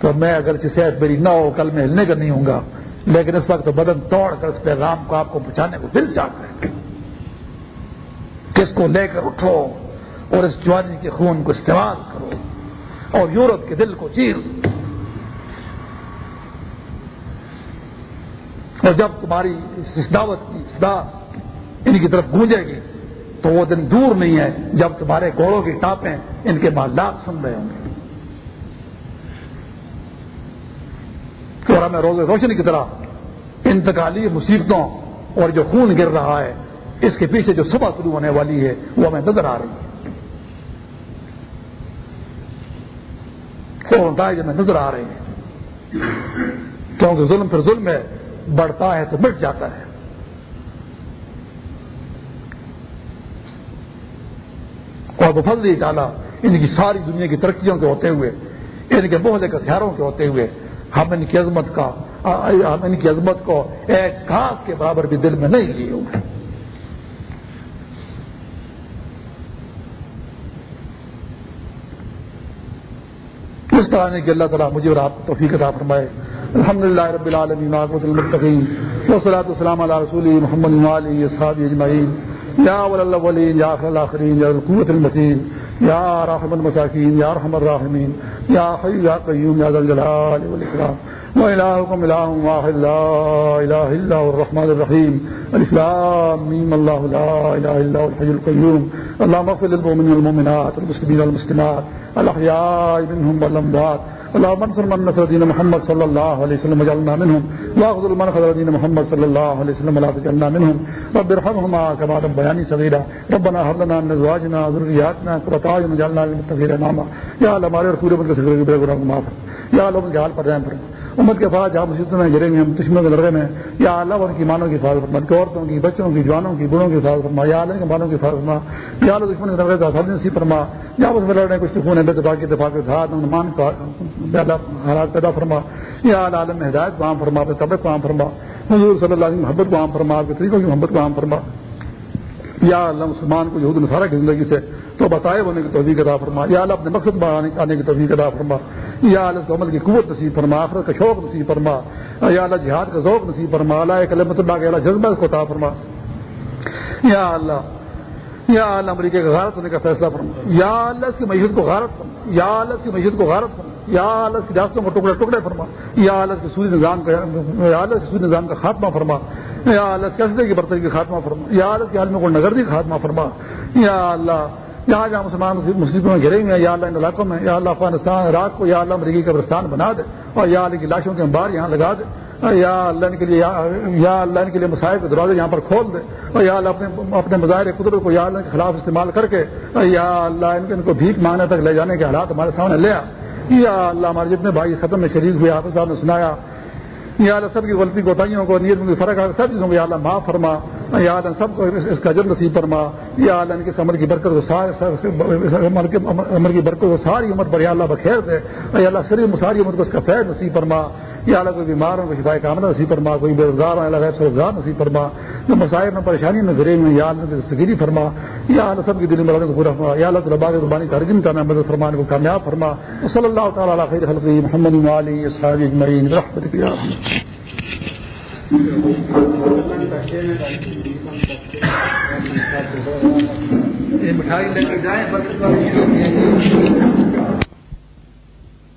تو میں اگر صحت میری نہ ہو، کل میں ہلنے کا نہیں ہوں گا۔ لیکن اس وقت بدن توڑ کر اس پیغام کو آپ کو پہنچانے کو دل چاہتا ہے کس کو لے کر اٹھو اور اس جوانی کے خون کو استعمال کرو اور یورپ کے دل کو چیر اور جب تمہاری اس دعوت کی صدا ان کی طرف گونجے گی تو وہ دن دور نہیں ہے جب تمہارے گوڑوں کی ٹاپیں ان کے محلات سن رہے ہوں گے۔ اور ہمیں روز روشنی کی طرح انتقالی مصیبتوں اور جو خون گر رہا ہے، اس کے پیچھے جو صبح شروع ہونے والی ہے، وہ ہمیں نظر آ رہی ہے۔ جو ہمیں نظر آ رہے ہیں۔ کیونکہ ظلم پھر ظلم ہے، بڑھتا ہے تو مٹ جاتا ہے۔ اور بفل ڈالا ان کی ساری دنیا کی ترقیوں کے ہوتے ہوئے، ان کے بہت ہتھیاروں کے ہوتے ہوئے ہم ان کی عظمت کا، ہم ان کی عظمت کو ایک گھاس کے برابر بھی دل میں نہیں لیے ہوئے۔ اس طرح نے کہ اللہ تعالیٰ مجھے اور آپ توفیق عطا فرمائے۔ الحمد للہ رب العالمین المتقین والصلاة والسلام علی رسول محمد علی اصحاب اجمعین۔ یا وللولین یا آخر الاخرین، یا القوت المتین۔ یا رحم المساکین یا رحم الراحمین یا حی یا قیوم یا ذل جلال والاکرام. وإلهكم إله واحد، لا إله إلا هو الرحمن الرحيم الإسلام ميم الله لا إله إلا هو الحي القيوم اللهم اغفر للمؤمنين والمؤمنات والمسلمين والمسلمات الاحياء منهم والاموات. اللهم انصر من نصر دين محمد صلى الله عليه وسلم وجعلنا منهم، واخذل من خذل دين محمد صلى الله عليه وسلم ولا تجعلنا منهم. رب ارحمهما كما ربياني صغيرا. ربنا هب لنا من ازواجنا وذرياتنا قرة اعين واجعلنا للمتقين اماما یا اللہ ہمارے رسول کے سگرے کے گناہ کو معاف یا اللہ ان پر رحم فرما امت کے بعد جہاں مصیبتوں میں گرے ہوئے ہیں، دشمنوں کے لڑکے میں یا اللہ ان کی مانوں کی حفاظت فرما، عورتوں کی، بچوں کی، جوانوں کی بڑوں کی حفاظت فرما، یا اللہ کے مانوں کی حفاظت فرما، یا اللہ دشمن کے لڑکے کا حفاظت نصیب فرما، یا اس میں لڑنے کچھ خون ہے، بے دفاع کی دفاع کے ساتھ مان حالات پیدا فرما، یا اللہ عالم میں ہدایت کو عام فرما، اپنے طبیعت کو عام فرما، حضور صلی اللہ علیہ محبت کو عام فرما، آپ کے طریقوں کی محبت کو عام فرما، یا اللہ مسلمان کو یہود نصارہ کی زندگی سے تو بتائے ہونے کی توفیق ادا فرما، یا اللہ اپنے مقصد آنے کی توفیق ادا فرما یا اللہ اس کو عمل کی قوت نصیب فرما آخرت کا شوق نصیب فرما یا اللہ جہاد کا ذوق نصیب فرما اللہ کلمت اللہ کے اللہ جذبہ کو عطا فرما یا اللہ یا اللہ امریکہ کا غارت ہونے کا فیصلہ فرما یا اللہ اس کی معیشت کو غارت فرما یا اللہ اس کی معیشت کو غارت فرما یا اللہ اس کی راستوں کو ٹکڑے ٹکڑے فرما یا اللہ کے سوری نظام کا یا اللہ کے سوری نظام کا خاتمہ فرما یا اللہ اس کے کی برتری کا خاتمہ فرما یا اللہ کے عالم کو نگردی کا خاتمہ فرما یا اللہ جہاں جہاں مسلمان مصیبتوں میں گھرے ہوئے ہیں یا اللہ ان علاقوں میں یا اللہ افغانستان عراق کو یا اللہ امریکی قبرستان بنا دے اور یا اللہ کی لاشوں کے بار یہاں لگا دے یا اللہ ان کے لیے یا اللہ ان کے لیے مسائل کے دروازے یہاں پر کھول دے اور یا اللہ اپنے اپنے مظاہر قدرت کو یا اللہ کے خلاف استعمال کر کے یا اللہ ان کو بھیک مانگنے تک لے جانے کے حالات ہمارے سامنے لے آ یا اللہ ہمارے جتنے بھائی ختم میں شریک ہوئے آپ صاحب نے سنایا یا اللہ سب کی غلطی کوتاہیوں کو نیت میں فرق آ سب چیزوں کو یا اللہ معاف فرما، یا اللہ سب کو اس کا جب نصیب فرما، یا اللہ ان کے عمل کی برکت کو کی برکت کو ساری عمر پر یا اللہ بخیر دے، یا اللہ شریف ساری عمر کو اس کا فیض نصیب فرما۔ یا اللہ کوئی بیمار ہوں، کوئی شفا کامنا نصیب فرما، کوئی بے روزگار ہوں، اللہ غیر سے روزگار، نصیب فرما جو مسائل میں پریشانی میں گرے میں، یا اللہ سگیری فرما، یا اللہ سب کی دلی مرادوں کو پورا فرما، یا اللہ طلبا کے قربانی ترجم کرنا مدد فرمان کو کامیاب فرما۔ صلی اللہ تعالیٰ علیہ خیر خلقی محمد علی اصحاب اجمعین۔ رحمتک یا مٹھائی لے کے جائیں